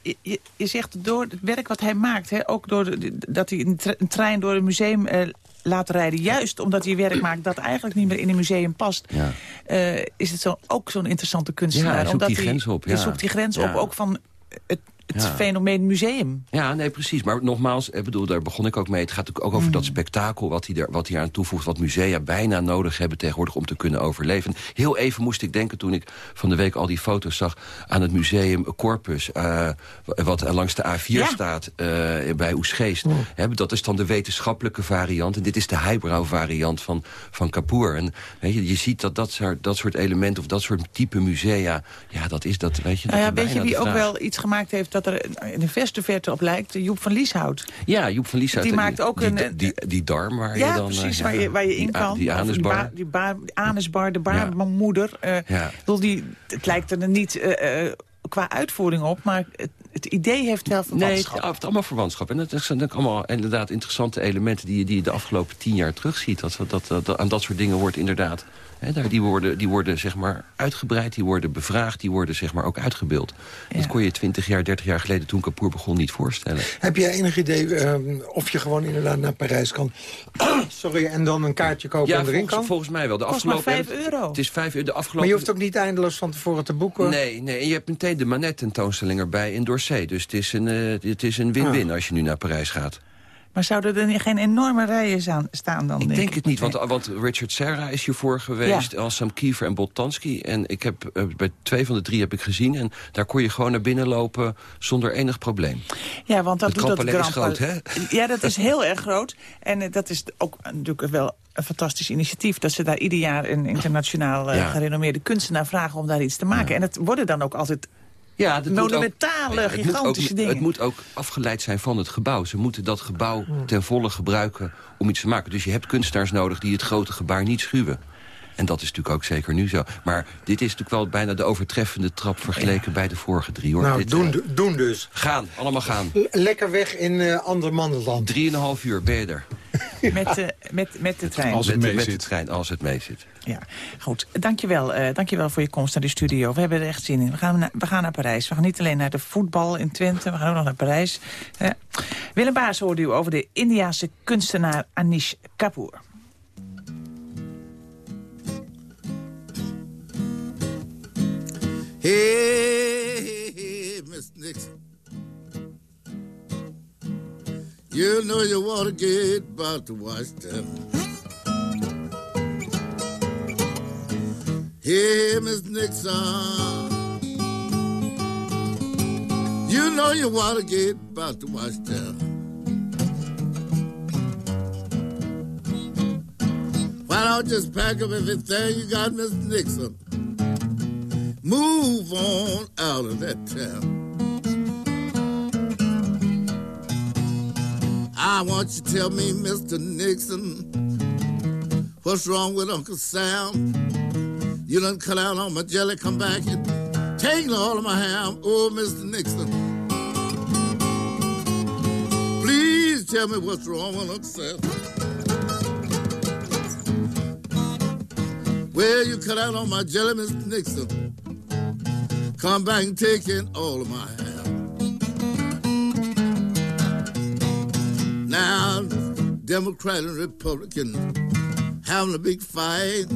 Je, je, zegt door het werk wat hij maakt, hè, ook door de, dat hij een, tre een, trein door een museum uh, laat rijden... juist omdat hij werk maakt dat eigenlijk niet meer in een museum past... Ja. Uh, is het zo, ook zo'n interessante kunstenaar. Ja, hij zoekt omdat die hij, grens op. Hij zoekt die grens op, ook van het, het ja. fenomeen museum. Ja, nee, precies. Maar nogmaals, ik bedoel, daar begon ik ook mee. Het gaat ook over mm. dat spektakel wat hij, er, wat hij aan toevoegt... wat musea bijna nodig hebben tegenwoordig om te kunnen overleven. Heel even moest ik denken toen ik van de week al die foto's zag... aan het museum Corpus, uh, wat langs de A4 ja. staat uh, bij Oesgeest. He, dat is dan de wetenschappelijke variant. En dit is de highbrow variant van, van Kapoor. En weet je, je ziet dat dat soort, dat soort elementen of dat soort type musea... ja, dat is dat, weet je... Nou ja, dat weet je wie ook wel iets gemaakt heeft... dat er in de verste verte op lijkt, Joep van Lieshout. Ja, Joep van Lieshout. Die maakt ook die, een... Die, die, darm waar ja, je dan... precies, uh, waar, je, waar je in kan. Die anusbar. Die, ba, die anusbar, de baarmoeder. Uh, ja. die, het lijkt er niet uh, qua uitvoering op, maar het, het, idee heeft wel verwantschap. Nee, het heeft allemaal verwantschap. En dat zijn allemaal inderdaad interessante elementen... die, die je de afgelopen tien jaar terugziet. Dat, dat, dat, dat, aan dat soort dingen wordt inderdaad... He, die worden, die worden zeg maar uitgebreid, die worden bevraagd, die worden zeg maar ook uitgebeeld. Ja. Dat kon je twintig jaar, dertig jaar geleden toen Kapoor begon niet voorstellen. Heb jij enig idee um, of je gewoon inderdaad naar Parijs kan sorry, en dan een kaartje kopen ja, en erin volgens, kan? volgens mij wel. De Kost maar 5 euro. Het is 5 euro. De afgelopen... Maar je hoeft ook niet eindeloos van tevoren te boeken? Nee, nee. en je hebt meteen de Manet tentoonstelling erbij in Dorsay. Dus het is een win-win uh, een win -win ah. als je nu naar Parijs gaat. Maar zouden er geen enorme rijen staan dan? Ik denk, denk het niet, want, want Richard Serra is hiervoor geweest. Ja. Sam Kiefer en Boltanski. En ik heb, uh, bij twee van de drie heb ik gezien. En daar kon je gewoon naar binnen lopen zonder enig probleem. Ja, want dat het doet dat is groot, hè? Ja, dat is heel erg groot. En uh, dat is ook natuurlijk wel een fantastisch initiatief... dat ze daar ieder jaar een internationaal ja. gerenommeerde kunstenaar vragen... om daar iets te maken. Ja. En het worden dan ook altijd ja, monumentale, ook, gigantische dingen. Het moet ook afgeleid zijn van het gebouw. Ze moeten dat gebouw ten volle gebruiken om iets te maken. Dus je hebt kunstenaars nodig die het grote gebaar niet schuwen. En dat is natuurlijk ook zeker nu zo. Maar dit is natuurlijk wel bijna de overtreffende trap... vergeleken bij de vorige drie. Hoor. Nou, dit, doen, uh, doen dus. Gaan, allemaal gaan. L lekker weg in uh, andermannenland. Drieënhalf uur ben je er. met, uh, met, met de trein. Als het met, mee met zit. de trein, als het mee zit. Ja, goed. Dankjewel, uh, dankjewel voor je komst naar de studio. We hebben er echt zin in. We gaan, naar, we gaan naar Parijs. We gaan niet alleen naar de voetbal in Twente, we gaan ook nog naar Parijs. Uh, Willem Baas hoorde u over de Indiaanse kunstenaar Anish Kapoor. Hey, hey, hey, Miss Nixon. You know you want to get about to them. Hey, Miss Nixon. You know you want to get about to them. Why don't you just pack up everything you got, Miss Nixon? Move on out of that town. I want you to tell me, Mr. Nixon, what's wrong with Uncle Sam? You done cut out all my jelly, come back and take all of my ham. Oh, Mr. Nixon. Please tell me what's wrong with Uncle Sam. Well, you cut out all my jelly, Mr. Nixon. Come back and take in all of my ham. Now, Democrat and Republican having a big fight.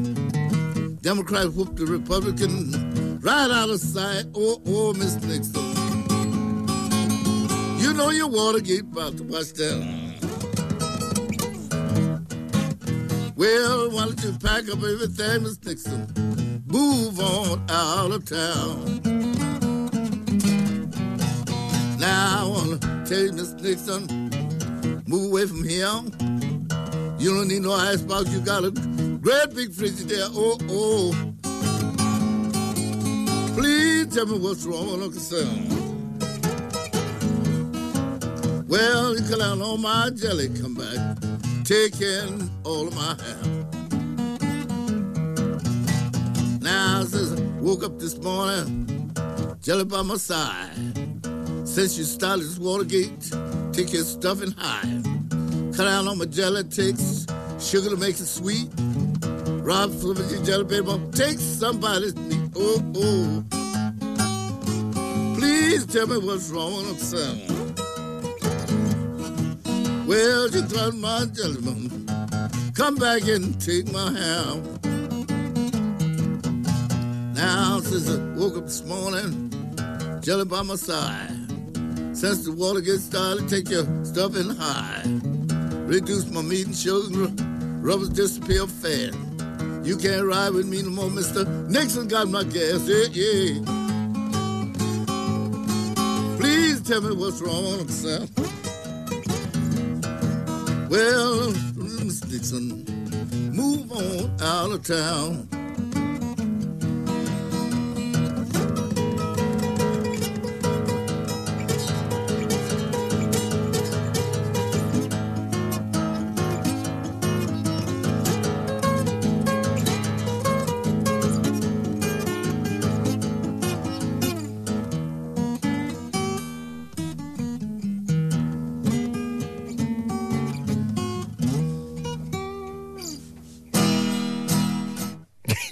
Democrat whooped the Republican right out of sight. Oh, oh, Miss Nixon. You know your Watergate about to watch that. Well, why don't you pack up everything, Miss Nixon? Move on out of town. Now I wanna tell you, Miss Nixon, move away from here. You don't need no icebox. You got a great big fridge there. Oh, oh. Please tell me what's wrong with Uncle Sam. Well, you cut out all my jelly, come back, taking all of my ham. Now, since I woke up this morning, jelly by my side. Since you started this Watergate, take your stuff and hide. Cut out on my jelly, takes sugar to make it sweet. Rob of your jelly baby, take somebody's meat. Oh, oh. Please tell me what's wrong with Sam. Well, you got my jelly, mom. Come back and take my ham. Now, since I woke up this morning, jelly by my side. Since the water gets started, take your stuff and hide. Reduce my meat and sugar, rubbers disappear fast. You can't ride with me no more, Mr. Nixon got my gas, yeah, yeah. Please tell me what's wrong, sir. Well, Mr. Nixon, move on out of town.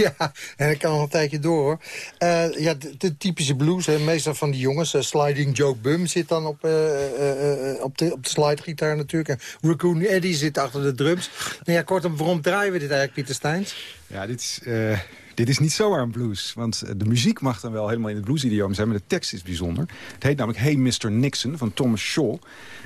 Ja, en ik kan nog een tijdje door, hoor. Uh, ja, de, de, typische blues, hè, meestal van die jongens. Uh, Sliding Joe Bum zit dan op, uh, op, de, op de slidegitaar natuurlijk. En Raccoon Eddie zit achter de drums. Nou ja, kortom, waarom draaien we dit eigenlijk, Pieter Steins? Ja, dit is... Dit is niet zomaar een blues, want de muziek mag dan wel helemaal in het blues-idioom zijn... maar de tekst is bijzonder. Het heet namelijk Hey Mr. Nixon van Thomas Shaw.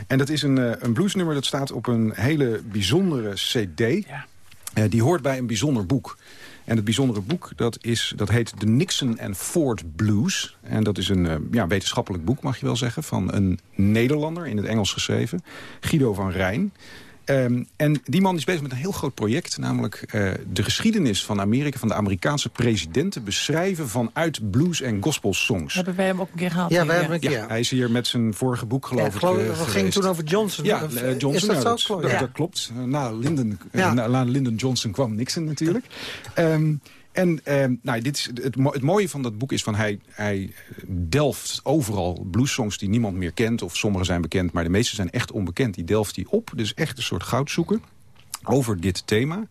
En dat is een, een bluesnummer dat staat op een hele bijzondere cd. Ja. die hoort bij een bijzonder boek. En het bijzondere boek dat is, dat heet The Nixon and Ford Blues. En dat is een uh, ja, wetenschappelijk boek, mag je wel zeggen... van een Nederlander, in het Engels geschreven, Guido van Rijn. Ehm, en die man is bezig met een heel groot project. Namelijk eh, de geschiedenis van Amerika, van de Amerikaanse presidenten... beschrijven vanuit blues- en gospel songs. Hebben wij hem ook een keer gehad? Ja, wij hebben een keer. Ja, hij is hier met zijn vorige boek, geloof Ja, ik, geloof, eh, we gingen toen over Johnson. Ja, eh, Johnson. Is dat ja, zo? dat, Klopt, dat- ja. dat klopt. Na Lyndon, na Lyndon Johnson kwam Nixon natuurlijk. Ehm, en ehm, nou, dit is het, mo- het mooie van dat boek is van hij, hij delft overal bluessongs die niemand meer kent. Of sommige zijn bekend, maar de meeste zijn echt onbekend. Die delft hij op. Dus echt een soort goudzoeker over dit thema.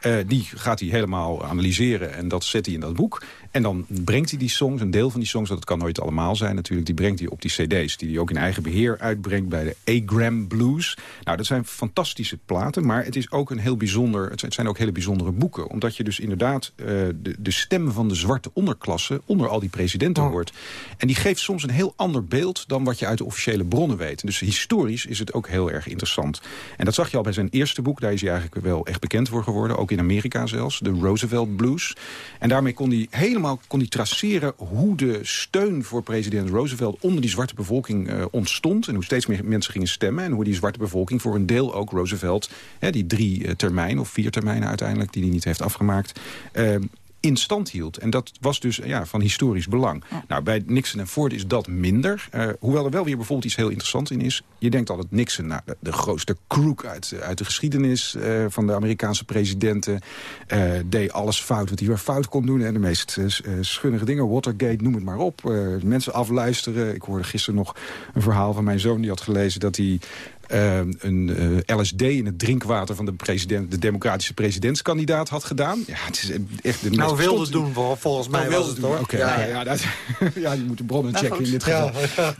Eh, die gaat hij helemaal analyseren en dat zet hij in dat boek. En dan brengt hij die songs, een deel van die songs... dat kan nooit allemaal zijn natuurlijk... die brengt hij op die cd's... die hij ook in eigen beheer uitbrengt bij de A-Gram Blues. Nou, dat zijn fantastische platen... maar het, is ook een heel bijzonder, het zijn- ook hele bijzondere boeken. Omdat je dus inderdaad eh, de, de stem van de zwarte onderklasse... onder al die presidenten hoort. En die geeft soms een heel ander beeld... dan wat je uit de officiële bronnen weet. Dus historisch is het ook heel erg interessant. En dat zag je al bij zijn eerste boek. Daar is hij eigenlijk wel echt bekend voor geworden. Ook in Amerika zelfs. De Roosevelt Blues. En daarmee kon hij helemaal kon hij traceren... hoe de steun voor president Roosevelt onder die zwarte bevolking eh, ontstond. En hoe steeds meer mensen gingen stemmen. En hoe die zwarte bevolking voor een deel ook Roosevelt... Hè, die drie eh, termijnen, of vier termijnen uiteindelijk... die hij niet heeft afgemaakt... eh, in stand hield. En dat was dus ja, van historisch belang. Nou, bij Nixon en Ford is dat minder. Eh, hoewel er wel weer bijvoorbeeld iets heel interessants in is. Je denkt altijd Nixon, nou, de, de grootste crook uit, uit de geschiedenis... eh, van de Amerikaanse presidenten. eh, deed alles fout wat hij weer fout kon doen. En de meest eh, eh, schunnige dingen. Watergate, noem het maar op. Eh, mensen afluisteren. Ik hoorde gisteren nog een verhaal van mijn zoon... die had gelezen dat hij eh, een eh, LSD in het drinkwater van de, president, de democratische presidentskandidaat had gedaan. Ja, het is echt de Nou wilde bestond- doen, vol- volgens mij nou, wilde het doen. Oké, Ja, ja, ja. ja, dat, ja, je moet de bronnen Nou, checken in dit geval.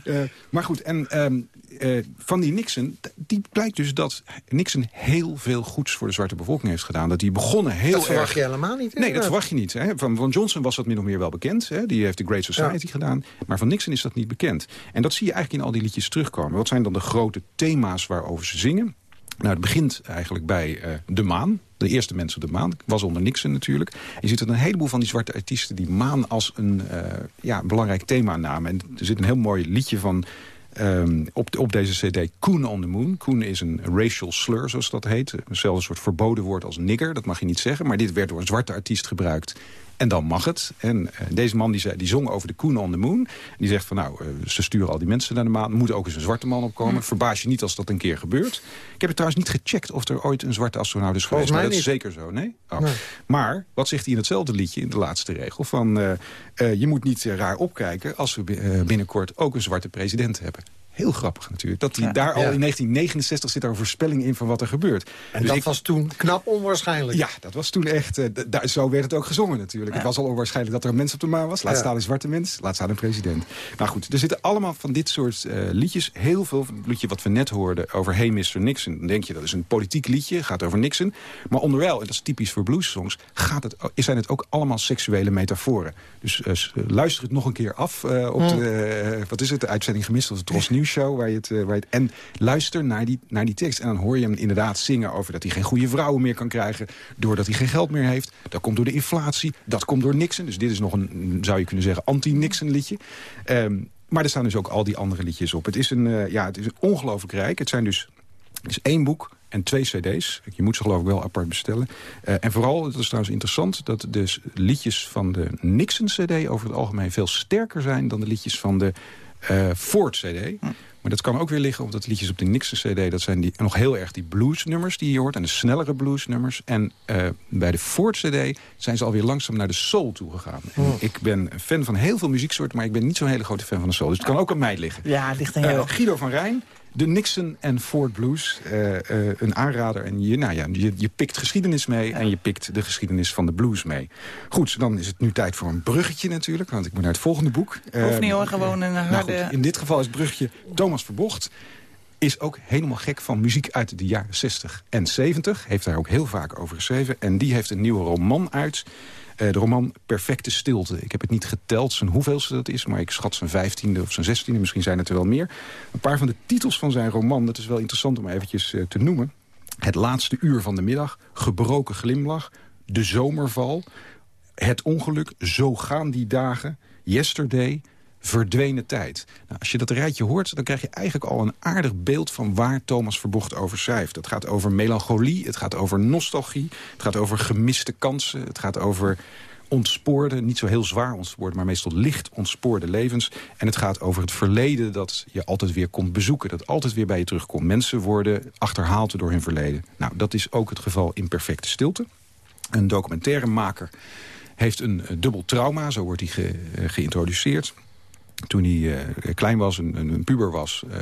Eh, maar goed, en ehm, eh, van die Nixon, die blijkt dus dat Nixon heel veel goeds voor de zwarte bevolking heeft gedaan. Dat hij begonnen heel Dat erg... verwacht je helemaal niet. Nee, dat verwacht je niet. Hè. Van, van Johnson was dat min of meer wel bekend. Hè. Die heeft de Great Society gedaan. Maar van Nixon is dat niet bekend. En dat zie je eigenlijk in al die liedjes terugkomen. Wat zijn dan de grote thema's waarover ze zingen? Nou, het begint eigenlijk bij eh, de maan. De eerste mensen op de maan. Was onder Nixon natuurlijk. Je ziet er een heleboel van die zwarte artiesten... die maan als een eh, ja, belangrijk thema namen. En er zit een heel mooi liedje van... ehm, op, op deze cd Coon on the Moon. Coon is een racial slur, zoals dat heet. Een soort verboden woord als nigger. Dat mag je niet zeggen. Maar dit werd door een zwarte artiest gebruikt. En dan mag het. En eh, deze man die, zei, die zong over de Coon on the Moon. En die zegt van nou, eh, ze sturen al die mensen naar de maan. Er moet ook eens een zwarte man opkomen. Verbaas je niet als dat een keer gebeurt. Ik heb het trouwens niet gecheckt of er ooit een zwarte astronaut is geweest. Maar dat is zeker zo, nee? Oh. Nee. Maar, wat zegt hij in hetzelfde liedje, in de laatste regel? Van, eh, je moet niet raar opkijken als we bi- binnenkort ook een zwarte president hebben. Heel grappig natuurlijk. Dat die daar al in 1969 zit er een voorspelling in van wat er gebeurt. En Dus dat ik- was toen knap onwaarschijnlijk. ja, dat was toen echt... eh, daar, zo werd het ook gezongen natuurlijk. Het was al onwaarschijnlijk dat er een mens op de maan was. Laat staan een zwarte mens, laat staan een president. Nou goed, er zitten allemaal van dit soort eh, liedjes. Heel veel van het liedje wat we net hoorden over Hey Mr. Nixon. Dan denk je, dat is een politiek liedje, gaat over Nixon. Maar onderwijl, en dat is typisch voor bluessongs... Gaat het, zijn het ook allemaal seksuele metaforen. Dus eh, luister het nog een keer af op Mm. de... wat is het, de uitzending gemist of de Tros Nieuws Show... Waar je het, eh, waar je het, en luister naar die, naar die tekst. En dan hoor je hem inderdaad zingen over dat hij geen goede vrouwen meer kan krijgen... doordat hij geen geld meer heeft. Dat komt door de inflatie, dat komt door Nixon. Dus dit is nog een, zou je kunnen zeggen, anti-Nixon liedje. Ehm, maar er staan dus ook al die andere liedjes op. Het is een, eh, ja, het is ongelooflijk rijk. Het zijn dus is één boek en twee cd's. Je moet ze geloof ik wel apart bestellen. Eh, en vooral, dat is trouwens interessant... dat de s- liedjes van de Nixon-cd over het algemeen veel sterker zijn... dan de liedjes van de eh, Ford-cd. Maar dat kan ook weer liggen omdat liedjes op de Nixon-cd... dat zijn die, nog heel erg die bluesnummers die je hoort... en de snellere bluesnummers. En eh, bij de Ford-cd zijn ze alweer langzaam naar de soul toegegaan. En Oh. Ik ben een fan van heel veel muzieksoorten... maar ik ben niet zo'n hele grote fan van de soul. Dus het kan ook aan mij liggen. Ja, het ligt aan Eh, jou. Guido van Rijn, de Nixon en Ford Blues. eh, eh, een aanrader. En je, nou ja, je, je pikt geschiedenis mee en je pikt de geschiedenis van de blues mee. Goed, dan is het nu tijd voor een bruggetje natuurlijk. Want ik moet naar het volgende boek. Hoeft niet Eh, hoor, gewoon een nou harde... goed, in dit geval is het bruggetje Thomas Verbocht. Is ook helemaal gek van muziek uit de jaren 60 en 70. Heeft daar ook heel vaak over geschreven. En die heeft een nieuwe roman uit. Eh, de roman Perfecte Stilte. Ik heb het niet geteld zijn hoeveelste dat is... maar ik schat zijn vijftiende of zijn zestiende. Misschien zijn het er wel meer. Een paar van de titels van zijn roman... dat is wel interessant om eventjes eh, te noemen. Het laatste uur van de middag. Gebroken glimlach. De zomerval. Het ongeluk. Zo gaan die dagen. Yesterday. Verdwenen tijd. Nou, als je dat rijtje hoort, dan krijg je eigenlijk al een aardig beeld... van waar Thomas Verbocht over schrijft. Het gaat over melancholie, het gaat over nostalgie... het gaat over gemiste kansen, het gaat over ontspoorde, niet zo heel zwaar ontspoorde... maar meestal licht ontspoorde levens. En het gaat over het verleden dat je altijd weer komt bezoeken. Dat altijd weer bij je terugkomt. Mensen worden achterhaald door hun verleden. Nou, dat is ook het geval in Perfecte Stilte. Een documentairemaker heeft een dubbel trauma, zo wordt hij eh, geïntroduceerd toen hij uh, klein was, een, een puber was, uh,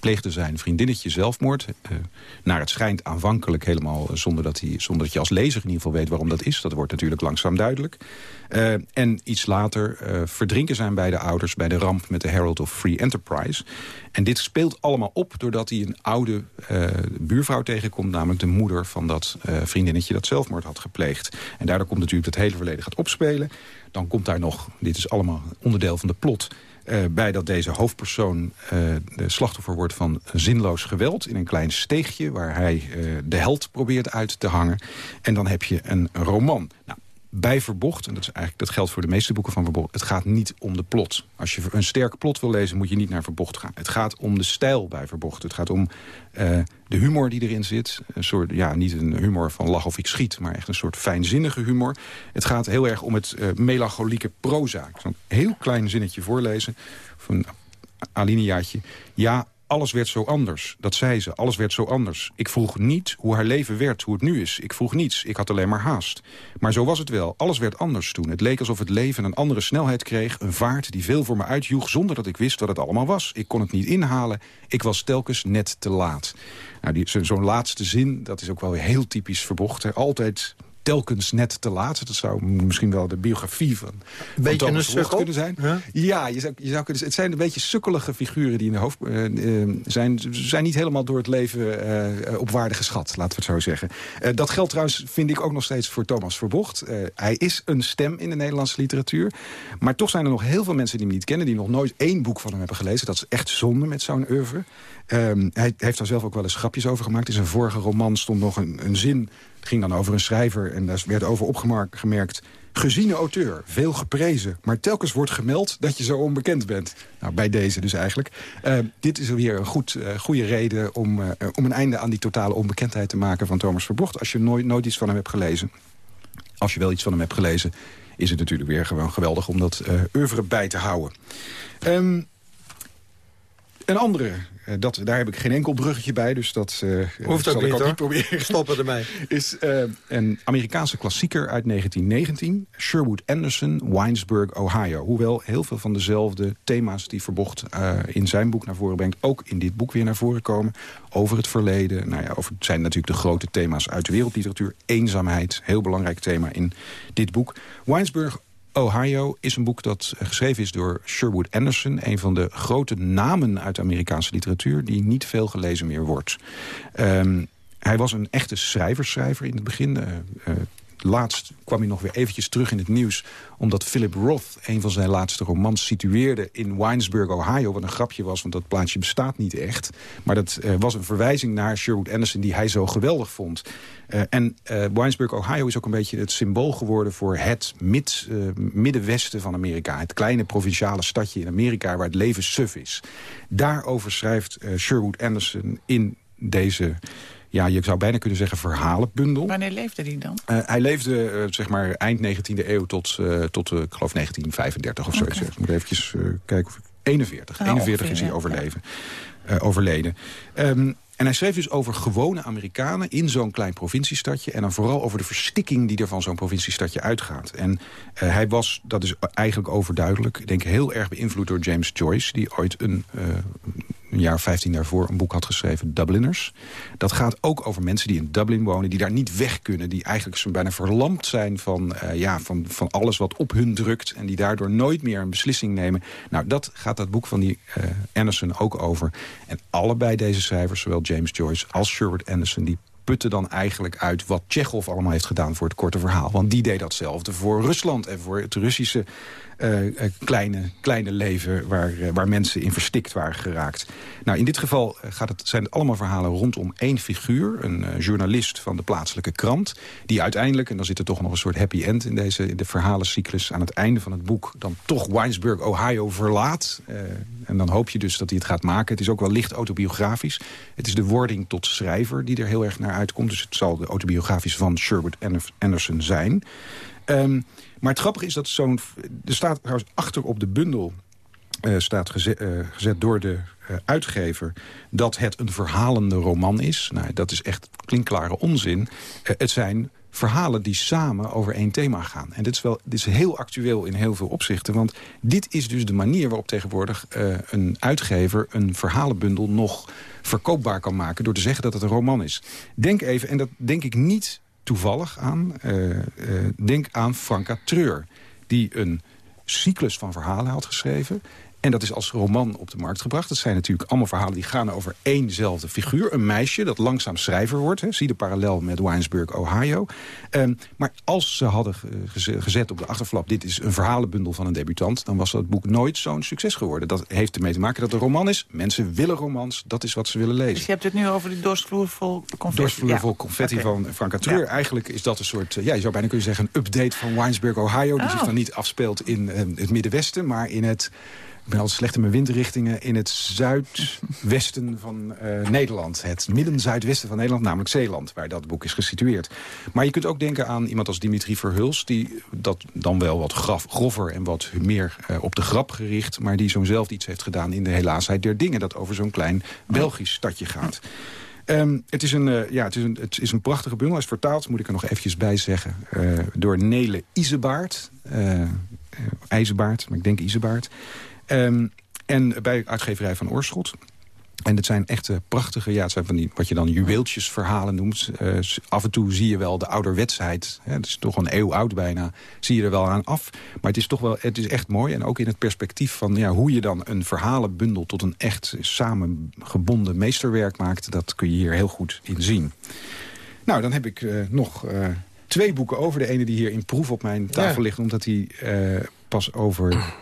pleegde zijn vriendinnetje zelfmoord. Uh, naar het schijnt aanvankelijk helemaal zonder dat, hij, zonder dat je als lezer in ieder geval weet waarom dat is. Dat wordt natuurlijk langzaam duidelijk. en iets later verdrinken zijn beide ouders bij de ramp met de Herald of Free Enterprise. En dit speelt allemaal op doordat hij een oude buurvrouw tegenkomt... namelijk de moeder van dat vriendinnetje dat zelfmoord had gepleegd. En daardoor komt natuurlijk het hele verleden gaat opspelen... Dan komt daar nog, dit is allemaal onderdeel van de plot... Uh, bij dat deze hoofdpersoon uh, de slachtoffer wordt van zinloos geweld... in een klein steegje waar hij uh, de held probeert uit te hangen. En dan heb je een roman. Nou, bij Verbocht, en dat, is eigenlijk, dat geldt voor de meeste boeken van Verbocht... het gaat niet om de plot. Als je een sterke plot wil lezen, moet je niet naar Verbocht gaan. Het gaat om de stijl bij Verbocht. Het gaat om uh, de humor die erin zit. Een soort, ja, niet een humor van lach of ik schiet... maar echt een soort fijnzinnige humor. Het gaat heel erg om het uh, melancholieke proza. Ik zal een heel klein zinnetje voorlezen... van een alineaatje. Ja, alles werd zo anders. Dat zei ze, alles werd zo anders. Ik vroeg niet hoe haar leven werd, hoe het nu is. Ik vroeg niets, ik had alleen maar haast. Maar zo was het wel, alles werd anders toen. Het leek alsof het leven een andere snelheid kreeg... een vaart die veel voor me uitjoeg zonder dat ik wist wat het allemaal was. Ik kon het niet inhalen, ik was telkens net te laat. Nou, Zo'n laatste zin, dat is ook wel heel typisch verbocht. Altijd telkens net te laat. Dat zou misschien wel de biografie van, beetje van een sukkel kunnen zijn. Ja, ja je zou, je zou kunnen, het zijn een beetje sukkelige figuren die in de hoofd uh, zijn. Ze zijn niet helemaal door het leven uh, op waarde geschat, laten we het zo zeggen. Dat geldt trouwens, vind ik ook nog steeds voor Thomas Verbocht. hij is een stem in de Nederlandse literatuur. Maar toch zijn er nog heel veel mensen die hem niet kennen... die nog nooit één boek van hem hebben gelezen. Dat is echt zonde met zo'n oeuvre. Um, hij heeft daar zelf ook wel eens grapjes over gemaakt. In zijn vorige roman stond nog een, een zin het ging dan over een schrijver en daar werd over opgemerkt... geziene auteur, veel geprezen, maar telkens wordt gemeld dat je zo onbekend bent. Nou, bij deze dus eigenlijk. Uh, dit is weer een goed, uh, goede reden om, uh, om een einde aan die totale onbekendheid te maken van Thomas Verbocht. Als je nooit, nooit iets van hem hebt gelezen. Als je wel iets van hem hebt gelezen, is het natuurlijk weer gewoon geweldig om dat oeuvre bij te houden. Um, een andere dat, daar heb ik geen enkel bruggetje bij, dus dat uh, Hoeft zal ook ik niet, ook hoor. niet proberen. Stoppen ermee. Is uh, een Amerikaanse klassieker uit 1919. Sherwood Anderson, Winesburg, Ohio. Hoewel heel veel van dezelfde thema's die Verbocht in zijn boek naar voren brengt... ook in dit boek weer naar voren komen. Over het verleden. Nou ja, over, het zijn natuurlijk de grote thema's uit de wereldliteratuur. Eenzaamheid, heel belangrijk thema in dit boek. Winesburg, Ohio is een boek dat geschreven is door Sherwood Anderson. Een van de grote namen uit de Amerikaanse literatuur... die niet veel gelezen meer wordt. Um, hij was een echte schrijverschrijver in het begin. Uh, uh, laatst kwam hij nog weer eventjes terug in het nieuws... omdat Philip Roth een van zijn laatste romans situeerde in Winesburg, Ohio. Wat een grapje was, want dat plaatsje bestaat niet echt. Maar dat uh, was een verwijzing naar Sherwood Anderson... die hij zo geweldig vond. Uh, en uh, Winesburg, Ohio is ook een beetje het symbool geworden... voor het mid, middenwesten van Amerika. Het kleine provinciale stadje in Amerika waar het leven suf is. Daarover schrijft Sherwood Anderson in deze ja, je zou bijna kunnen zeggen verhalenbundel. Wanneer leefde hij dan? Uh, hij leefde uh, zeg maar eind 19e eeuw tot, uh, tot ik geloof 1935 of zoiets. Okay. Ik moet eventjes kijken of ik... 41. Oh, 41 ongeveer, is hij ja. overleven, overleden. Um, en hij schreef dus over gewone Amerikanen in zo'n klein provinciestadje... en dan vooral over de verstikking die er van zo'n provinciestadje uitgaat. En uh, hij was, dat is eigenlijk overduidelijk... ik denk heel erg beïnvloed door James Joyce... die ooit een, uh, een jaar 15 daarvoor een boek had geschreven, Dubliners. Dat gaat ook over mensen die in Dublin wonen... die daar niet weg kunnen, die eigenlijk zo bijna verlamd zijn... Van, uh, ja, van, van alles wat op hun drukt... en die daardoor nooit meer een beslissing nemen. Nou, dat gaat dat boek van die Anderson ook over. En allebei deze schrijvers, zowel James Joyce als Sherwood Anderson... die putten dan eigenlijk uit wat Tsjechov allemaal heeft gedaan voor het korte verhaal. Want die deed datzelfde voor Rusland en voor het Russische uh, kleine, kleine leven waar, uh, waar mensen in verstikt waren geraakt. Nou, in dit geval gaat het, zijn het allemaal verhalen rondom één figuur. Een journalist van de plaatselijke krant. Die uiteindelijk, en dan zit er toch nog een soort happy end in, deze, in de verhalencyclus... aan het einde van het boek dan toch Winesburg, Ohio verlaat. en dan hoop je dus dat hij het gaat maken. Het is ook wel licht autobiografisch. Het is de wording tot schrijver die er heel erg naar uitkomt. Dus het zal de autobiografisch van Sherwood Anderson zijn... Um, maar het grappige is dat zo'n... Er staat trouwens achter op de bundel... Uh, staat gezet, uh, gezet, door de uh, uitgever dat het een verhalende roman is. Nou, dat is echt klinkklare onzin. het zijn verhalen die samen over één thema gaan. En dit is, wel, dit is heel actueel in heel veel opzichten. Want dit is dus de manier waarop tegenwoordig een uitgever... een verhalenbundel nog verkoopbaar kan maken... door te zeggen dat het een roman is. Denk even, en dat denk ik niet toevallig aan. Uh, uh, denk aan Franka Treur, die een cyclus van verhalen had geschreven... En dat is als roman op de markt gebracht. Dat zijn natuurlijk allemaal verhalen die gaan over éénzelfde figuur. Een meisje dat langzaam schrijver wordt. Hè. Zie de parallel met Winesburg, Ohio. Um, maar als ze hadden gezet op de achterflap... dit is een verhalenbundel van een debutant... dan was dat boek nooit zo'n succes geworden. Dat heeft ermee te maken dat het een roman is. Mensen willen romans. Dat is wat ze willen lezen. Dus je hebt het nu over die dorsvloer vol confetti? Vol confetti okay. van Frank Treur. Ja. Eigenlijk is dat een soort... Ja, je zou bijna kunnen zeggen een update van Winesburg, Ohio... die oh. zich dan niet afspeelt in uh, het Middenwesten... maar in het ben altijd slecht in mijn windrichtingen in het zuidwesten van uh, Nederland. Het midden-zuidwesten van Nederland, namelijk Zeeland, waar dat boek is gesitueerd. Maar je kunt ook denken aan iemand als Dimitri Verhulst... die dat dan wel wat graf, grover en wat meer uh, op de grap gericht... maar die zo'nzelfde iets heeft gedaan in de helaasheid der dingen... dat over zo'n klein Belgisch stadje gaat. Um, het, is een, uh, ja, het, is een, het is een prachtige bundel. Hij is vertaald, moet ik er nog eventjes bij zeggen... Door Nele Isebaard. Uh, IJzerbaard, maar ik denk Isebaard. Um, en bij uitgeverij van Oorschot. En het zijn echt prachtige, ja, het zijn van die, wat je dan juweeltjesverhalen noemt. Uh, af en toe zie je wel de ouderwetsheid. Hè, het is toch een eeuw oud bijna. Zie je er wel aan af. Maar het is toch wel, het is echt mooi. En ook in het perspectief van ja, hoe je dan een verhalenbundel... tot een echt samengebonden meesterwerk maakt. Dat kun je hier heel goed in zien. Nou, dan heb ik uh, nog uh, twee boeken over. De ene die hier in proef op mijn tafel ja. ligt. Omdat hij pas over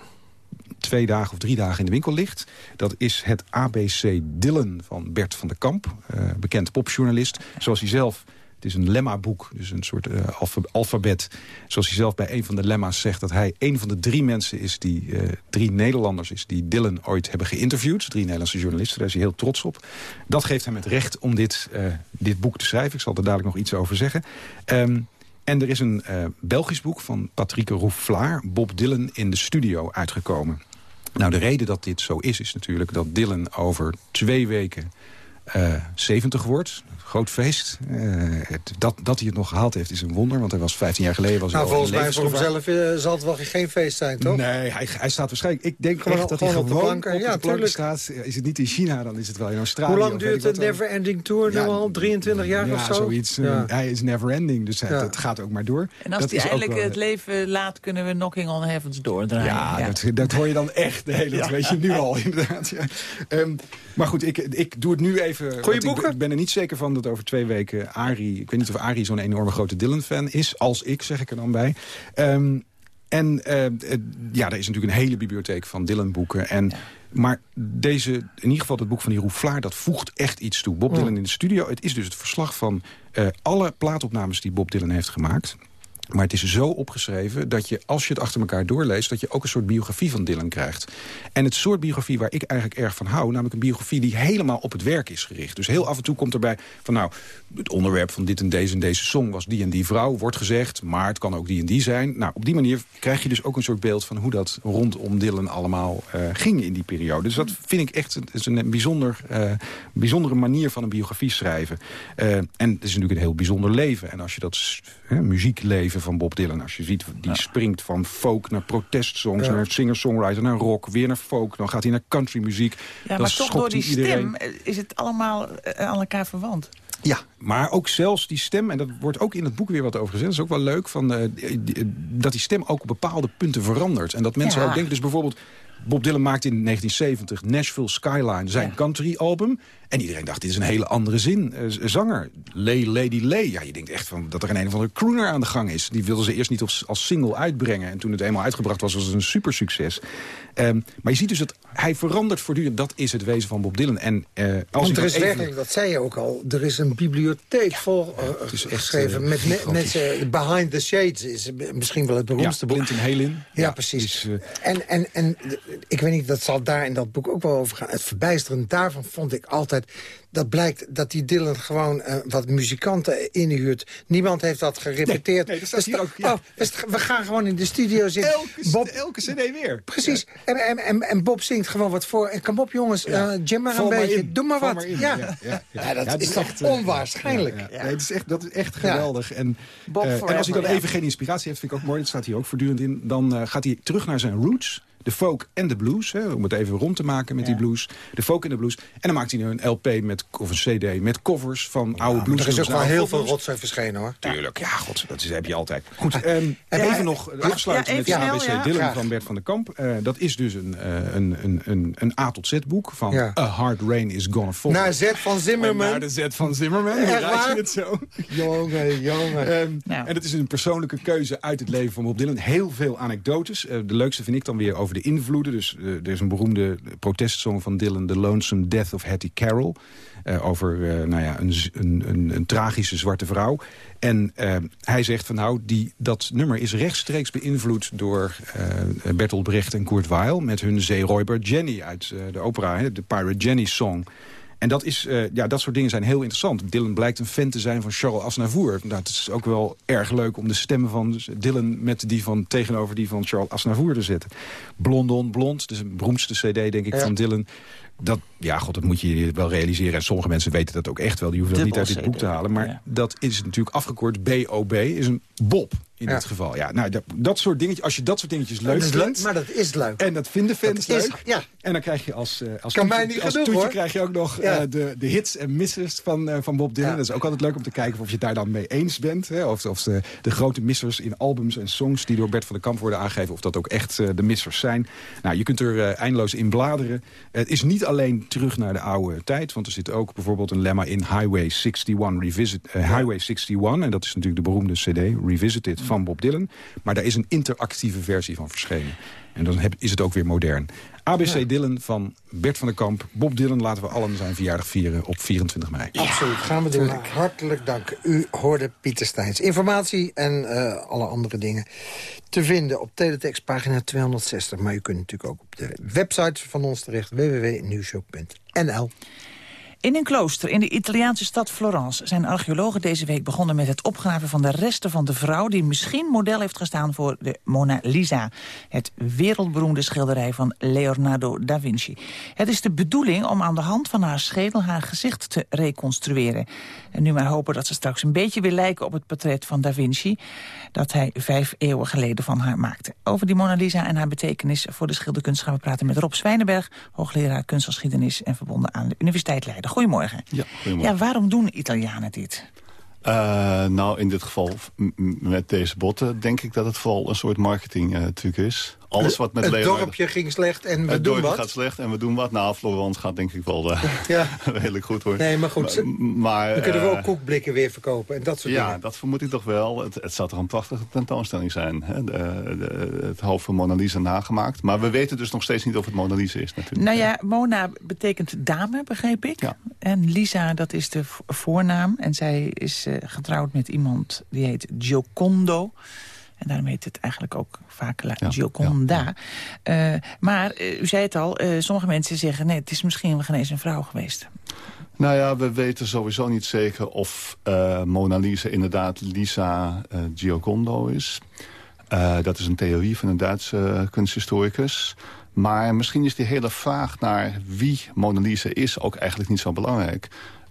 twee dagen of drie dagen in de winkel ligt. Dat is het ABC Dillen van Bert van der Kamp. Uh, bekend popjournalist. Zoals hij zelf... Het is een lemma-boek, dus een soort uh, alfabet. Zoals hij zelf bij een van de lemma's zegt... dat hij een van de drie mensen is, die uh, drie Nederlanders is... die Dylan ooit hebben geïnterviewd. Drie Nederlandse journalisten, daar is hij heel trots op. Dat geeft hem het recht om dit, dit boek te schrijven. Ik zal er dadelijk nog iets over zeggen. Um, en er is een Belgisch boek van Patrick Roufflaar... Bob Dylan in de studio uitgekomen. Nou, de reden dat dit zo is, is natuurlijk dat Dylan over twee weken uh, 70 wordt groot feest. Uh, dat, dat hij het nog gehaald heeft is een wonder, want hij was 15 jaar geleden... Was nou, hij volgens mij voor hemzelf uh, zal het wel geen feest zijn, toch? Nee, hij, hij staat waarschijnlijk... Ik denk gewoon, echt dat hij gewoon op de plank, op ja, de plank staat. Is het niet in China, dan is het wel in Australië. Hoe lang duurt de Never Ending Tour ja, nu al? 23 jaar ja, of zo? zoiets. Ja. Hij is never ending, dus het, het, gaat ook maar door. En als hij eindelijk wel, het leven laat, kunnen we Knocking on Heaven's doordraaien. Ja, Dat, dat hoor je dan echt de hele tijd. Weet je nu al, inderdaad. Um, maar goed, ik, ik doe het nu even... Goeie boeken? Ik, ik ben er niet zeker van dat over twee weken Ari... Ik weet niet of Ari zo'n enorme grote Dylan-fan is. Als ik, zeg ik er dan bij. Um, en uh, ja, er is natuurlijk een hele bibliotheek van Dylan-boeken. En... Ja. Maar deze, in ieder geval het boek van die Roeflaar, dat voegt echt iets toe. Bob Dylan in de studio. Het is dus het verslag van uh, alle plaatopnames die Bob Dylan heeft gemaakt. Maar het is zo opgeschreven dat je, als je het achter elkaar doorleest... dat je ook een soort biografie van Dylan krijgt. En het soort biografie waar ik eigenlijk erg van hou... namelijk een biografie die helemaal op het werk is gericht. Dus heel af en toe komt erbij van... nou, het onderwerp van dit en deze en deze song was die en die vrouw, wordt gezegd... maar het kan ook die en die zijn. Nou, op die manier krijg je dus ook een soort beeld... van hoe dat rondom Dylan allemaal uh, ging in die periode. Dus dat vind ik echt het is een bijzonder, uh, bijzondere manier van een biografie schrijven. Uh, en het is natuurlijk een heel bijzonder leven. En als je dat muziekleven van Bob Dylan. Als je ziet, die ja. springt van folk naar protestsongs... Ja. naar singer-songwriter, naar rock, weer naar folk. Dan gaat hij naar countrymuziek. Ja, maar toch door die iedereen. stem is het allemaal aan elkaar verwant. Ja, maar ook zelfs die stem, en dat wordt ook in het boek weer wat over gezegd... dat is ook wel leuk, van, uh, die, dat die stem ook op bepaalde punten verandert. En dat mensen ja. ook denken, dus bijvoorbeeld... Bob Dylan maakte in 1970 Nashville Skyline zijn ja. country album. En iedereen dacht, dit is een hele andere zin. Uh, zanger, Lay Lady Lay. Ja, je denkt echt van, dat er een een of andere crooner aan de gang is. Die wilden ze eerst niet als, als single uitbrengen. En toen het eenmaal uitgebracht was, was het een supersucces. Um, maar je ziet dus dat hij verandert voortdurend. Dat is het wezen van Bob Dylan. En, uh, als Want er is even... werkelijk, dat zei je ook al... er is een bibliotheek ja, vol uh, geschreven met me mensen... Behind the Shades is misschien wel het beroemdste ja, boek. Clinton Halin. Ja, ja precies. Is, en, en, en ik weet niet, dat zal daar in dat boek ook wel over gaan. Het verbijsterend daarvan vond ik altijd dat blijkt dat die Dylan gewoon uh, wat muzikanten inhuurt. Niemand heeft dat gerepeteerd. Nee, nee dat hier ook, ja. oh, we gaan gewoon in de studio zitten. Elke, Bob, elke cd weer. Precies. Ja. En, en, en, Bob zingt gewoon wat voor. En kom op jongens, ja. uh, jam maar Val een beetje. Doe maar wat. Maar ja. Ja, dat, is, toch uh, onwaarschijnlijk. Nee, het is echt, dat is echt geweldig. En, Bob en als hij dan even geen inspiratie heeft, vind ik ook mooi. Dat staat hier ook voortdurend in. Dan gaat hij terug naar zijn roots de folk en de blues. Hè, om het even rond te maken met die blues. De folk en de blues. En dan maakt hij nu een LP met, of een cd met covers van oude blues. Er is ook wel heel veel rotzooi verschenen hoor. Tuurlijk, ja, god, dat is, heb je altijd. Goed, um, even nog afsluiten met de ABC Dylan van Bert van der Kamp. Uh, dat is dus een, uh, een, een, een, een A tot Z boek van A Hard Rain is Gonna Fall. Naar Z van Zimmerman. Naar de Z van Zimmerman, hoe je het zo? Jongen, jongen. Um, nou. En het is een persoonlijke keuze uit het leven van Bob Dylan. Heel veel anekdotes. Uh, de leukste vind ik dan weer over de invloeden. Dus uh, er is een beroemde protestsong van Dylan... The Lonesome Death of Hattie Carroll. Uh, over uh, nou ja, een, een, een, tragische zwarte vrouw. En hij zegt van nou, die, dat nummer is rechtstreeks beïnvloed... door Bertolt Brecht en Kurt Weill... met hun zeeroiber Jenny uit de opera, de Pirate Jenny Song... En dat, is, uh, ja, dat soort dingen zijn heel interessant. Dylan blijkt een fan te zijn van Charles Aznavour. Nou, het is ook wel erg leuk om de stemmen van Dylan... met die van, tegenover die van Charles Aznavour te zetten. Blondon Blond, dus de beroemdste cd denk ik van Dylan... Dat, ja, god, dat moet je wel realiseren. En sommige mensen weten dat ook echt wel. Die hoeven dat niet uit dit boek te halen. Maar ja. dat is natuurlijk afgekort. BOB is een Bob in ja. dit geval. Ja, nou, dat, dat soort dingetjes, als je dat soort dingetjes leuk vindt... Maar dat is leuk. En dat vinden fans dat leuk. ja. En dan krijg je als, uh, als, kan toetje, mij niet als genoeg, toetje krijg je ook nog ja. uh, de, de hits en misses van, uh, van Bob Dylan. Dat is ook altijd leuk om te kijken of je het daar dan mee eens bent. Hè? Of, of de, de grote missers in albums en songs die door Bert van der Kamp worden aangegeven... of dat ook echt de missers zijn. Nou, je kunt er eindeloos in bladeren. het is niet alleen terug naar de oude tijd. Want er zit ook bijvoorbeeld een lemma in Highway 61 Revisit, Highway 61. En dat is natuurlijk de beroemde cd Revisited van Bob Dylan. Maar daar is een interactieve versie van verschenen. En dan heb, is het ook weer modern. ABC ja. Dylan van Bert van der Kamp. Bob Dylan laten we allen zijn verjaardag vieren op 24 mei. Ja. Absoluut, gaan we doen. Hartelijk dank. U hoorde Pieter Steins. Informatie en uh, alle andere dingen te vinden op teletext pagina 260. Maar u kunt natuurlijk ook op de website van ons terecht. www.nieuwshow.nl in een klooster in de Italiaanse stad Florence zijn archeologen deze week begonnen met het opgraven van de resten van de vrouw die misschien model heeft gestaan voor de Mona Lisa. Het wereldberoemde schilderij van Leonardo da Vinci. Het is de bedoeling om aan de hand van haar schedel haar gezicht te reconstrueren. En nu maar hopen dat ze straks een beetje weer lijken op het portret van da Vinci dat hij vijf eeuwen geleden van haar maakte. Over die Mona Lisa en haar betekenis voor de schilderkunst gaan we praten met Rob Zwijnenberg, hoogleraar kunstgeschiedenis en verbonden aan de Universiteit Leiden. Goedemorgen. Ja, goedemorgen. Ja, waarom doen Italianen dit? Uh, nou, in dit geval met deze botten denk ik dat het vooral een soort marketingtruc uh, is. Alles wat met het dorpje ging slecht en we het doen wat? gaat slecht en we doen wat. Nou, Florence gaat denk ik wel uh, ja. redelijk goed hoor. Nee, maar goed. Maar, dan kunnen we ook koekblikken weer verkopen en dat soort ja, dingen. Ja, dat vermoed ik toch wel. Het, het zou toch een prachtige tentoonstelling zijn. Hè? De, de, het hoofd van Mona Lisa nagemaakt. Maar we weten dus nog steeds niet of het Mona Lisa is natuurlijk. Nou ja, Mona betekent dame, begreep ik. Ja. En Lisa, dat is de voornaam. En zij is uh, getrouwd met iemand die heet Giocondo. En daarom heet het eigenlijk ook vaak La ja, Gioconda. Ja, uh, maar, uh, u zei het al, uh, sommige mensen zeggen... nee, het is misschien wel eens een vrouw geweest. Nou ja, we weten sowieso niet zeker of Mona Lisa inderdaad Lisa Giocondo is. dat is een theorie van een Duitse kunsthistoricus. Maar misschien is die hele vraag naar wie Mona Lisa is ook eigenlijk niet zo belangrijk.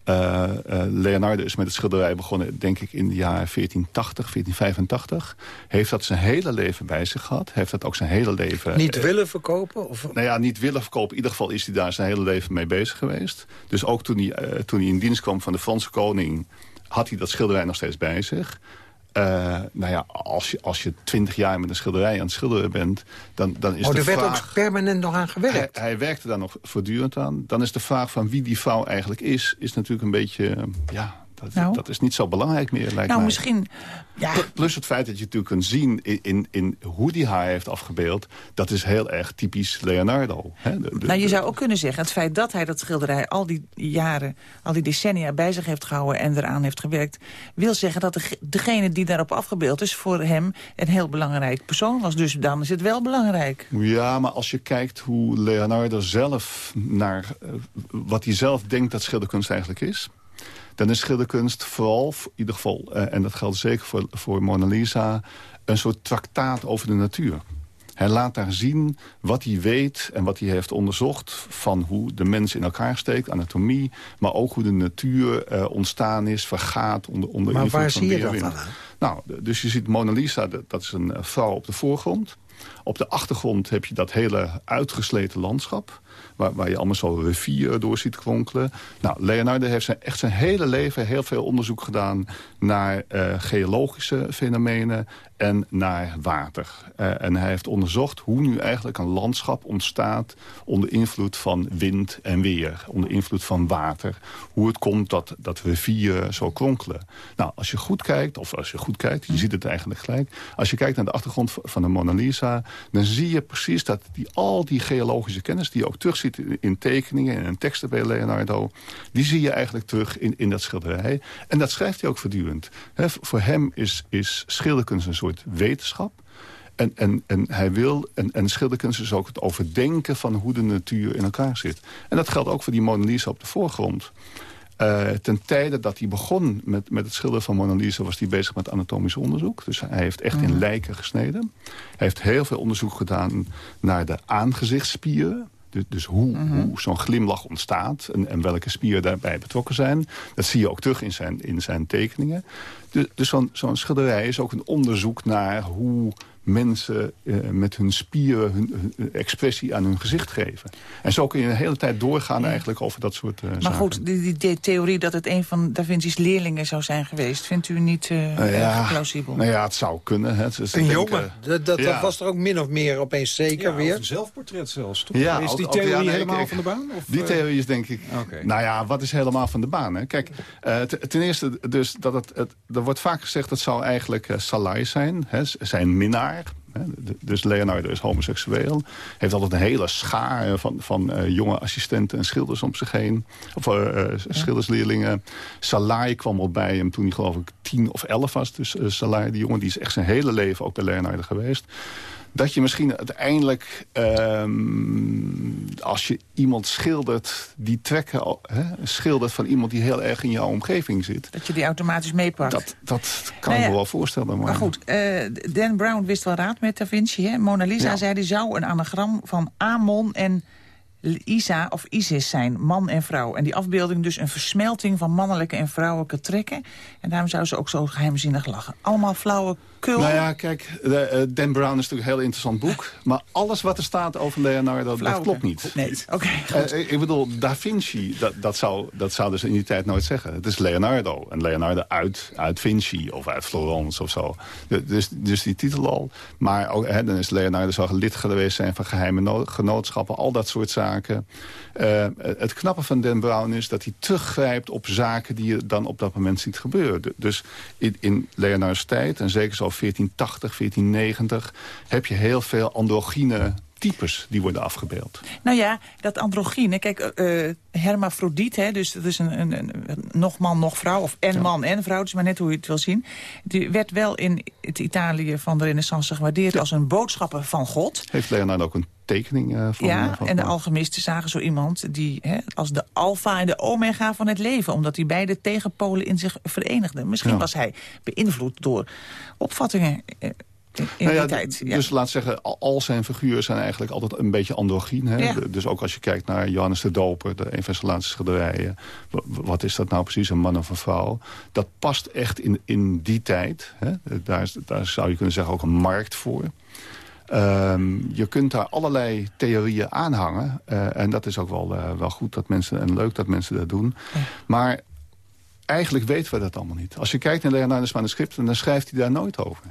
Uh, uh, Leonardo is met het schilderij begonnen, denk ik, in de jaren 1480, 1485. Heeft dat zijn hele leven bij zich gehad. Heeft dat ook zijn hele leven... Niet willen verkopen? Of? Nou ja, niet willen verkopen. In ieder geval is hij daar zijn hele leven mee bezig geweest. Dus ook toen hij, uh, toen hij in dienst kwam van de Franse koning... had hij dat schilderij nog steeds bij zich. Uh, nou ja, als je, als je twintig jaar met een schilderij aan het schilderen bent... dan, dan is oh, de er vraag... werd ook permanent nog aan gewerkt? Hij, hij, werkte daar nog voortdurend aan. Dan is de vraag van wie die vrouw eigenlijk is... is natuurlijk een beetje... ja, dat, nou. dat, is niet zo belangrijk meer, lijkt nou, mij. misschien... Ja. Plus het feit dat je natuurlijk kunt zien in, in, in hoe die haar heeft afgebeeld... dat is heel erg typisch Leonardo. Hè? De, de, nou, je zou ook kunnen zeggen, het feit dat hij dat schilderij... al die jaren, al die decennia bij zich heeft gehouden en eraan heeft gewerkt... wil zeggen dat de, degene die daarop afgebeeld is... voor hem een heel belangrijk persoon was. Dus dan is het wel belangrijk. Ja, maar als je kijkt hoe Leonardo zelf naar... Uh, wat hij zelf denkt dat schilderkunst eigenlijk is dan is schilderkunst vooral, in ieder geval... Uh, en dat geldt zeker voor, voor Mona Lisa... een soort traktaat over de natuur. Hij laat daar zien wat hij weet en wat hij heeft onderzocht... van hoe de mens in elkaar steekt, anatomie... maar ook hoe de natuur uh, ontstaan is, vergaat onder, onder maar invloed waar van zie je dat dan aan? Nou, dus je ziet Mona Lisa, dat is een vrouw op de voorgrond... Op de achtergrond heb je dat hele uitgesleten landschap... Waar, je allemaal zo rivier door ziet kronkelen. Nou, Leonardo heeft zijn, echt zijn hele leven heel veel onderzoek gedaan... naar uh, geologische fenomenen en naar water. Uh, en hij heeft onderzocht hoe nu eigenlijk een landschap ontstaat... onder invloed van wind en weer, onder invloed van water. Hoe het komt dat, dat rivieren zo kronkelen. Nou, als je goed kijkt, of als je goed kijkt, je ziet het eigenlijk gelijk... als je kijkt naar de achtergrond van de Mona Lisa... dan zie je precies dat die, al die geologische kennis... die je ook terugziet in, in tekeningen en in teksten bij Leonardo... die zie je eigenlijk terug in, in dat schilderij. En dat schrijft hij ook voortdurend. Voor hem is, is schilderkunst een soort wetenschap. En, en, en hij wil, en, en schilderkunst is ook het overdenken van hoe de natuur in elkaar zit. En dat geldt ook voor die Mona Lisa op de voorgrond. Uh, ten tijde dat hij begon met, met het schilderen van Mona Lisa... was hij bezig met anatomisch onderzoek. Dus hij heeft echt in lijken gesneden. Hij heeft heel veel onderzoek gedaan naar de aangezichtsspieren. Dus, dus hoe, mm -hmm. hoe zo'n glimlach ontstaat en, en, welke spieren daarbij betrokken zijn. Dat zie je ook terug in zijn, in zijn tekeningen. Dus, dus zo'n zo schilderij is ook een onderzoek naar hoe mensen uh, met hun spieren hun, hun, expressie aan hun gezicht geven. En zo kun je de hele tijd doorgaan ja. eigenlijk over dat soort uh, maar zaken. goed, die, die, die, theorie dat het een van Da Vinci's leerlingen zou zijn geweest... vindt u niet uh, ja, plausibel? Nou ja, het zou kunnen. Hè. Het is een jongen, dat, dat, ja. dat, was er ook min of meer opeens zeker ja, weer. een zelfportret zelfs, toch? Ja, is die theorie nee, helemaal van de baan? Of, die theorie is denk ik... Okay. Nou ja, wat is helemaal van de baan? Hè? Kijk, ten eerste dus dat het, het... Er wordt vaak gezegd dat zou eigenlijk Salai zijn, hè, zijn minnaar... Dus Leonardo is homoseksueel. Heeft altijd een hele schaar van, van uh, jonge assistenten en schilders om zich heen. Of uh, schildersleerlingen. Salai kwam al bij hem toen hij geloof ik tien of elf was. Dus uh, Salai, die jongen, die is echt zijn hele leven ook bij Leonardo geweest dat je misschien uiteindelijk, um, als je iemand schildert... die trekken hè, schildert van iemand die heel erg in jouw omgeving zit. Dat je die automatisch meepakt. Dat, dat kan nou ja, ik me wel voorstellen. Maar, maar goed, uh, Dan Brown wist wel raad met Da Vinci. Hè? Mona Lisa Ja. zei, die zou een anagram van Amon en... Isa of Isis zijn, man en vrouw. En die afbeelding dus een versmelting van mannelijke en vrouwelijke trekken. En daarom zou ze ook zo geheimzinnig lachen. Allemaal flauwe kul. Nou ja, kijk, de, eh, Dan Brown is natuurlijk een heel interessant boek. Maar alles wat er staat over Leonardo, dat klopt niet. Nee, oké. Eh, ik bedoel, Da Vinci, dat, dat, zou, dat zou dus in die tijd nooit zeggen. Het is Leonardo. En Leonardo uit, uit Vinci of uit Florence of zo. Dus, dus die titel al. Maar ook, hè, dan is Leonardo zou lid geweest zijn van geheime no- genootschappen. Al dat soort zaken. Eh, het knappe van Dan Brown is dat hij teruggrijpt op zaken die je dan op dat moment ziet gebeuren. Dus in, in Leonardo's tijd, en zeker zo 1480, 1490... heb je heel veel androgyne types die worden afgebeeld. Nou ja, dat androgyne. Kijk, eh, hermafrodiet, hè, dus dat is een, een, een- nog man, nog vrouw. Of en man en vrouw, dus maar net hoe je het wil zien. Die werd wel in het Italië van de renaissance gewaardeerd... als een boodschapper van God. Heeft Leonardo ook een tekening eh, van? ja, van- en de alchemisten zagen zo iemand die hè, als de alfa en de omega van het leven... omdat hij beide tegenpolen in zich verenigde. Misschien Ja. was hij beïnvloed door opvattingen eh, in Nou ja, die tijd. Ja. Dus laat zeggen, al, zijn figuren zijn eigenlijk altijd een beetje androgyn. Hè? Ja. Dus ook als je kijkt naar Johannes de Doper, de een van zijn laatste schilderijen. wa- Wat is dat nou precies, een man of een vrouw? Dat past echt in, in die tijd. Hè? Daar, daar zou je kunnen zeggen ook een markt voor. Ehm, je kunt daar allerlei theorieën aan hangen. eh, en dat is ook wel, eh, wel goed dat mensen, en leuk dat mensen dat doen. Maar eigenlijk weten we dat allemaal niet. Als je kijkt naar Leonardo's manuscripten, dan schrijft hij daar nooit over.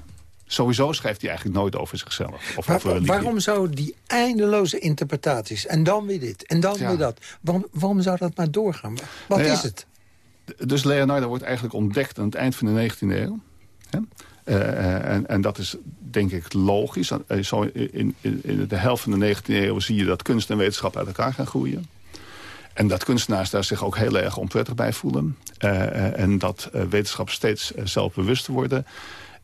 Sowieso schrijft hij eigenlijk nooit over zichzelf. Of over waarom zou die eindeloze interpretaties... en dan weer dit, en dan Ja. weer dat... Waarom, waarom zou dat maar doorgaan? Wat Nou ja, is het? Dus Leonardo wordt eigenlijk ontdekt aan het eind van de 19e eeuw. Hè? Eh, en, en dat is denk ik logisch. Eh, Zo in, in, in de helft van de 19e eeuw zie je dat kunst en wetenschap uit elkaar gaan groeien. En dat kunstenaars daar zich ook heel erg onprettig bij voelen. Eh, eh, en dat eh, wetenschap steeds eh, zelfbewuster worden.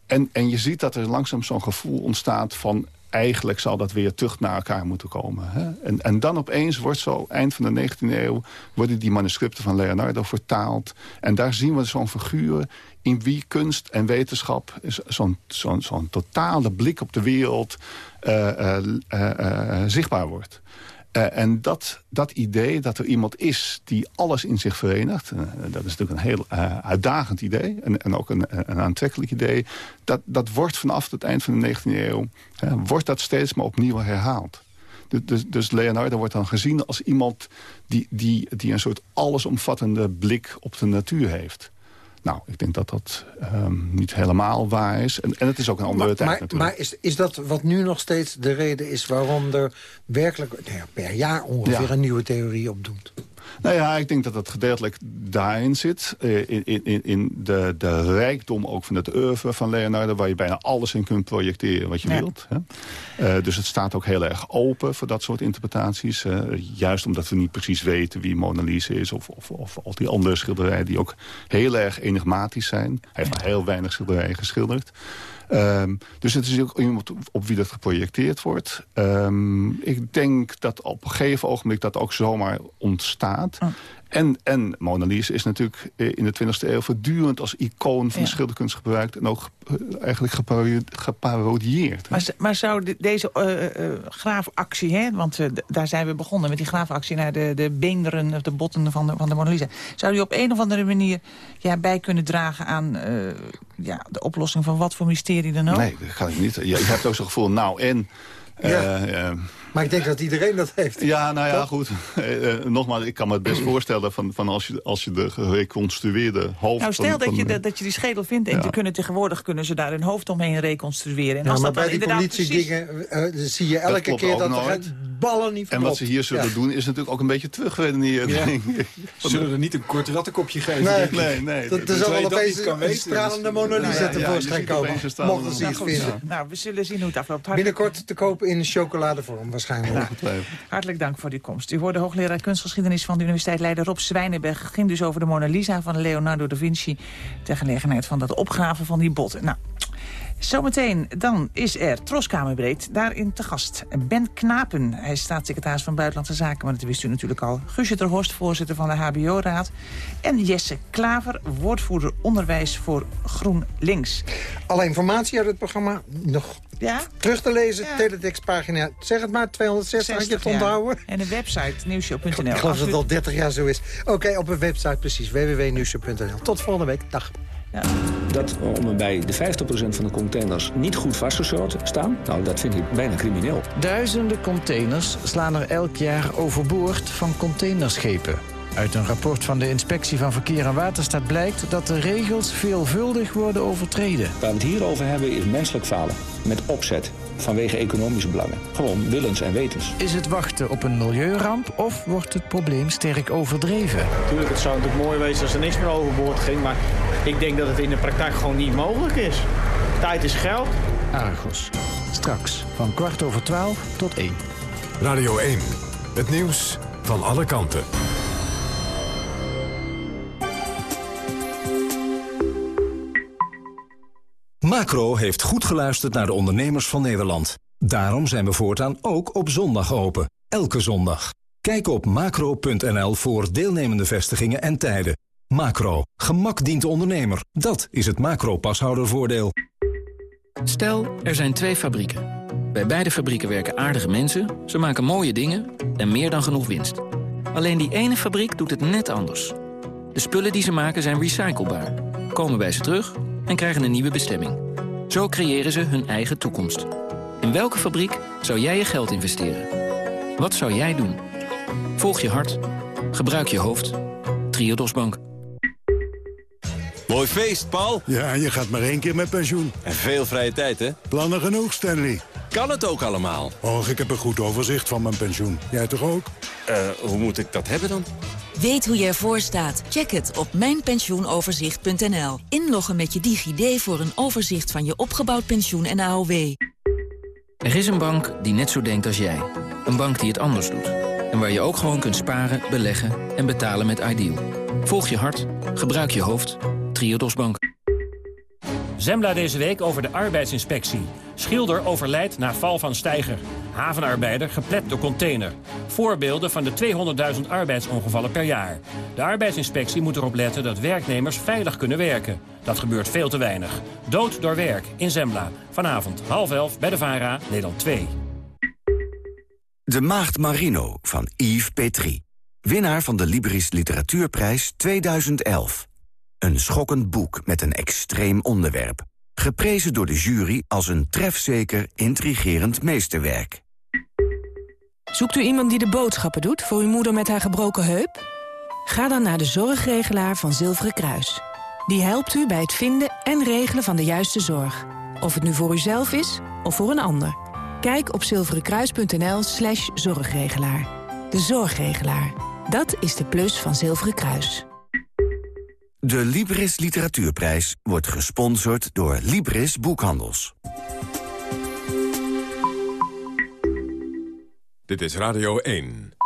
En, en je ziet dat er langzaam zo'n gevoel ontstaat van... eigenlijk zal dat weer terug naar elkaar moeten komen. Hè? En, en dan opeens wordt zo, eind van de 19e eeuw... worden die manuscripten van Leonardo vertaald. En daar zien we zo'n figuur in wie kunst en wetenschap... zo'n zo'n zo'n totale blik op de wereld eh, eh, eh, zichtbaar wordt. En dat, dat idee dat er iemand is die alles in zich verenigt... dat is natuurlijk een heel uitdagend idee en, en ook een, een aantrekkelijk idee... Dat, dat wordt vanaf het eind van de 19e eeuw... wordt dat steeds maar opnieuw herhaald. Dus, dus, dus Leonardo wordt dan gezien als iemand die, die, die een soort allesomvattende blik op de natuur heeft. Nou, ik denk dat dat ehm, niet helemaal waar is. En, en het is ook een andere Maar, tijd maar, natuurlijk. maar is, is dat wat nu nog steeds de reden is... waarom er werkelijk nou ja, per jaar ongeveer Ja. een nieuwe theorie opdoet? Nou ja, ik denk dat dat gedeeltelijk daarin zit. eh, In, in, in- de, de rijkdom ook van het oeuvre van Leonardo... waar je bijna alles in kunt projecteren wat je Ja. wilt. Hè. Eh, dus het staat ook heel erg open voor dat soort interpretaties. eh, juist omdat we niet precies weten wie Mona Lisa is... of, of, of al die andere schilderijen die ook heel erg enigmatisch zijn. Hij heeft maar heel weinig schilderijen geschilderd. Ehm, dus het is ook iemand op wie dat geprojecteerd wordt. Ehm, ik denk dat op een gegeven ogenblik dat ook zomaar ontstaat. En, en Mona Lisa is natuurlijk eh, in de 20e eeuw voortdurend als icoon van Ja. de schilderkunst gebruikt. En ook eh, eigenlijk geparo- geparodieerd. Maar, maar zou de- deze eh, graafactie, hè, want eh, daar zijn we begonnen met die graafactie naar de, de beenderen of de botten van de, van de Mona Lisa. Zou die op een of andere manier ja, bij kunnen dragen aan eh, ja, de oplossing van wat voor mysterie dan ook? Nee, dat kan ik niet. Je, je hebt ook zo'n gevoel, nou en... Ja. Maar ik denk dat iedereen dat heeft. Ja, nou ja, Toch? goed. Eh, eh, nogmaals, ik kan me het best voorstellen... van, van als, je, als je de gereconstrueerde hoofd... Nou, stel van, dat, van- je, de- dat je die schedel vindt en Ja. ze kunnen tegenwoordig kunnen ze daar hun hoofd omheen reconstrueren. En Ja, als maar dat dan bij die precies... politiedingen eh, eh, zie je elke keer dat nooit. er ballen niet van En wat ze hier zullen Ja. doen is natuurlijk ook een beetje terugredeneerd. Ja. ik. Zullen er niet een kort rattenkopje geven? Nee? Nee, nee. Dat er zal wel opeens kan een stralende Mona Nou Lisa tevoorschijn komen. een Mochten ze Nou, iets vinden. nou, we zullen zien hoe het afloopt. Binnenkort te kopen in chocoladevorm waarschijnlijk. Hartelijk dank voor die komst. U hoorde hoogleraar kunstgeschiedenis van de Universiteit Leiden Rob Zwijnenberg. Het ging dus over de Mona Lisa van Leonardo da Vinci... ter gelegenheid van dat opgraven van die botten. Nou, Zometeen dan is er Troskamerbreed, daarin te gast. Ben Knapen, hij is staatssecretaris van Buitenlandse Zaken... maar dat wist u natuurlijk al. Guusje ter Horst, voorzitter van de HBO-raad. En Jesse Klaver, woordvoerder onderwijs voor GroenLinks. Alle informatie uit het programma nog Ja? terug te lezen. Teletextpagina, zeg het maar, 260, had je het 60 jaar. onthouden? En de website nieuwshow.nl. Ik geloof dat het al 30 jaar zo is. Oké, op een website precies, www.nieuwshow.nl. Tot volgende week. Dag. Dat om en bij de 50% van de containers niet goed vastgezout staan, nou, dat vind ik bijna crimineel. Duizenden containers slaan er elk jaar overboord van containerschepen. Uit een rapport van de Inspectie van Verkeer en Waterstaat blijkt dat de regels veelvuldig worden overtreden. Waar we het hier over hebben is menselijk falen. Met opzet. Vanwege economische belangen. Gewoon willens en wetens. Is het wachten op een milieuramp of wordt het probleem sterk overdreven? Natuurlijk, het zou natuurlijk mooi wezen als er niks meer overboord ging. Maar ik denk dat het in de praktijk gewoon niet mogelijk is. Tijd is geld. Argos. Straks van kwart over twaalf tot één. Radio 1. Het nieuws van alle kanten. Macro heeft goed geluisterd naar de ondernemers van Nederland. Daarom zijn we voortaan ook op zondag open. Elke zondag. Kijk op macro.nl voor deelnemende vestigingen en tijden. Macro. Gemak dient de ondernemer. Dat is het macro-pashoudervoordeel. Stel, er zijn twee fabrieken. Bij beide fabrieken werken aardige mensen, ze maken mooie dingen en meer dan genoeg winst. Alleen die ene fabriek doet het net anders. De spullen die ze maken zijn recyclebaar, komen bij ze terug en krijgen een nieuwe bestemming. Zo creëren ze hun eigen toekomst. In welke fabriek zou jij je geld investeren? Wat zou jij doen? Volg je hart. Gebruik je hoofd. Triodos Bank. Mooi feest, Paul. Ja, je gaat maar één keer met pensioen. En veel vrije tijd, hè? Plannen genoeg, Stanley. Kan het ook allemaal? Och, ik heb een goed overzicht van mijn pensioen. Jij toch ook? Eh, hoe moet ik dat hebben dan? Weet hoe je ervoor staat? Check het op mijnpensioenoverzicht.nl. Inloggen met je DigiD voor een overzicht van je opgebouwd pensioen en AOW. Er is een bank die net zo denkt als jij. Een bank die het anders doet. En waar je ook gewoon kunt sparen, beleggen en betalen met Ideal. Volg je hart, gebruik je hoofd. Triodos Bank. Zembla deze week over de arbeidsinspectie. Schilder overlijdt na val van steiger. Havenarbeider geplet door container. Voorbeelden van de 200.000 arbeidsongevallen per jaar. De arbeidsinspectie moet erop letten dat werknemers veilig kunnen werken. Dat gebeurt veel te weinig. Dood door werk in Zembla. Vanavond half elf bij de VARA, Nederland 2. De Maagd Marino van Yves Petrie. Winnaar van de Libris Literatuurprijs 2011. Een schokkend boek met een extreem onderwerp. Geprezen door de jury als een trefzeker, intrigerend meesterwerk. Zoekt u iemand die de boodschappen doet voor uw moeder met haar gebroken heup? Ga dan naar de zorgregelaar van Zilveren Kruis. Die helpt u bij het vinden en regelen van de juiste zorg. Of het nu voor uzelf is of voor een ander. Kijk op zilverenkruis.nl slash zorgregelaar. De zorgregelaar. Dat is de plus van Zilveren Kruis. De Libris Literatuurprijs wordt gesponsord door Libris Boekhandels. Dit is Radio 1.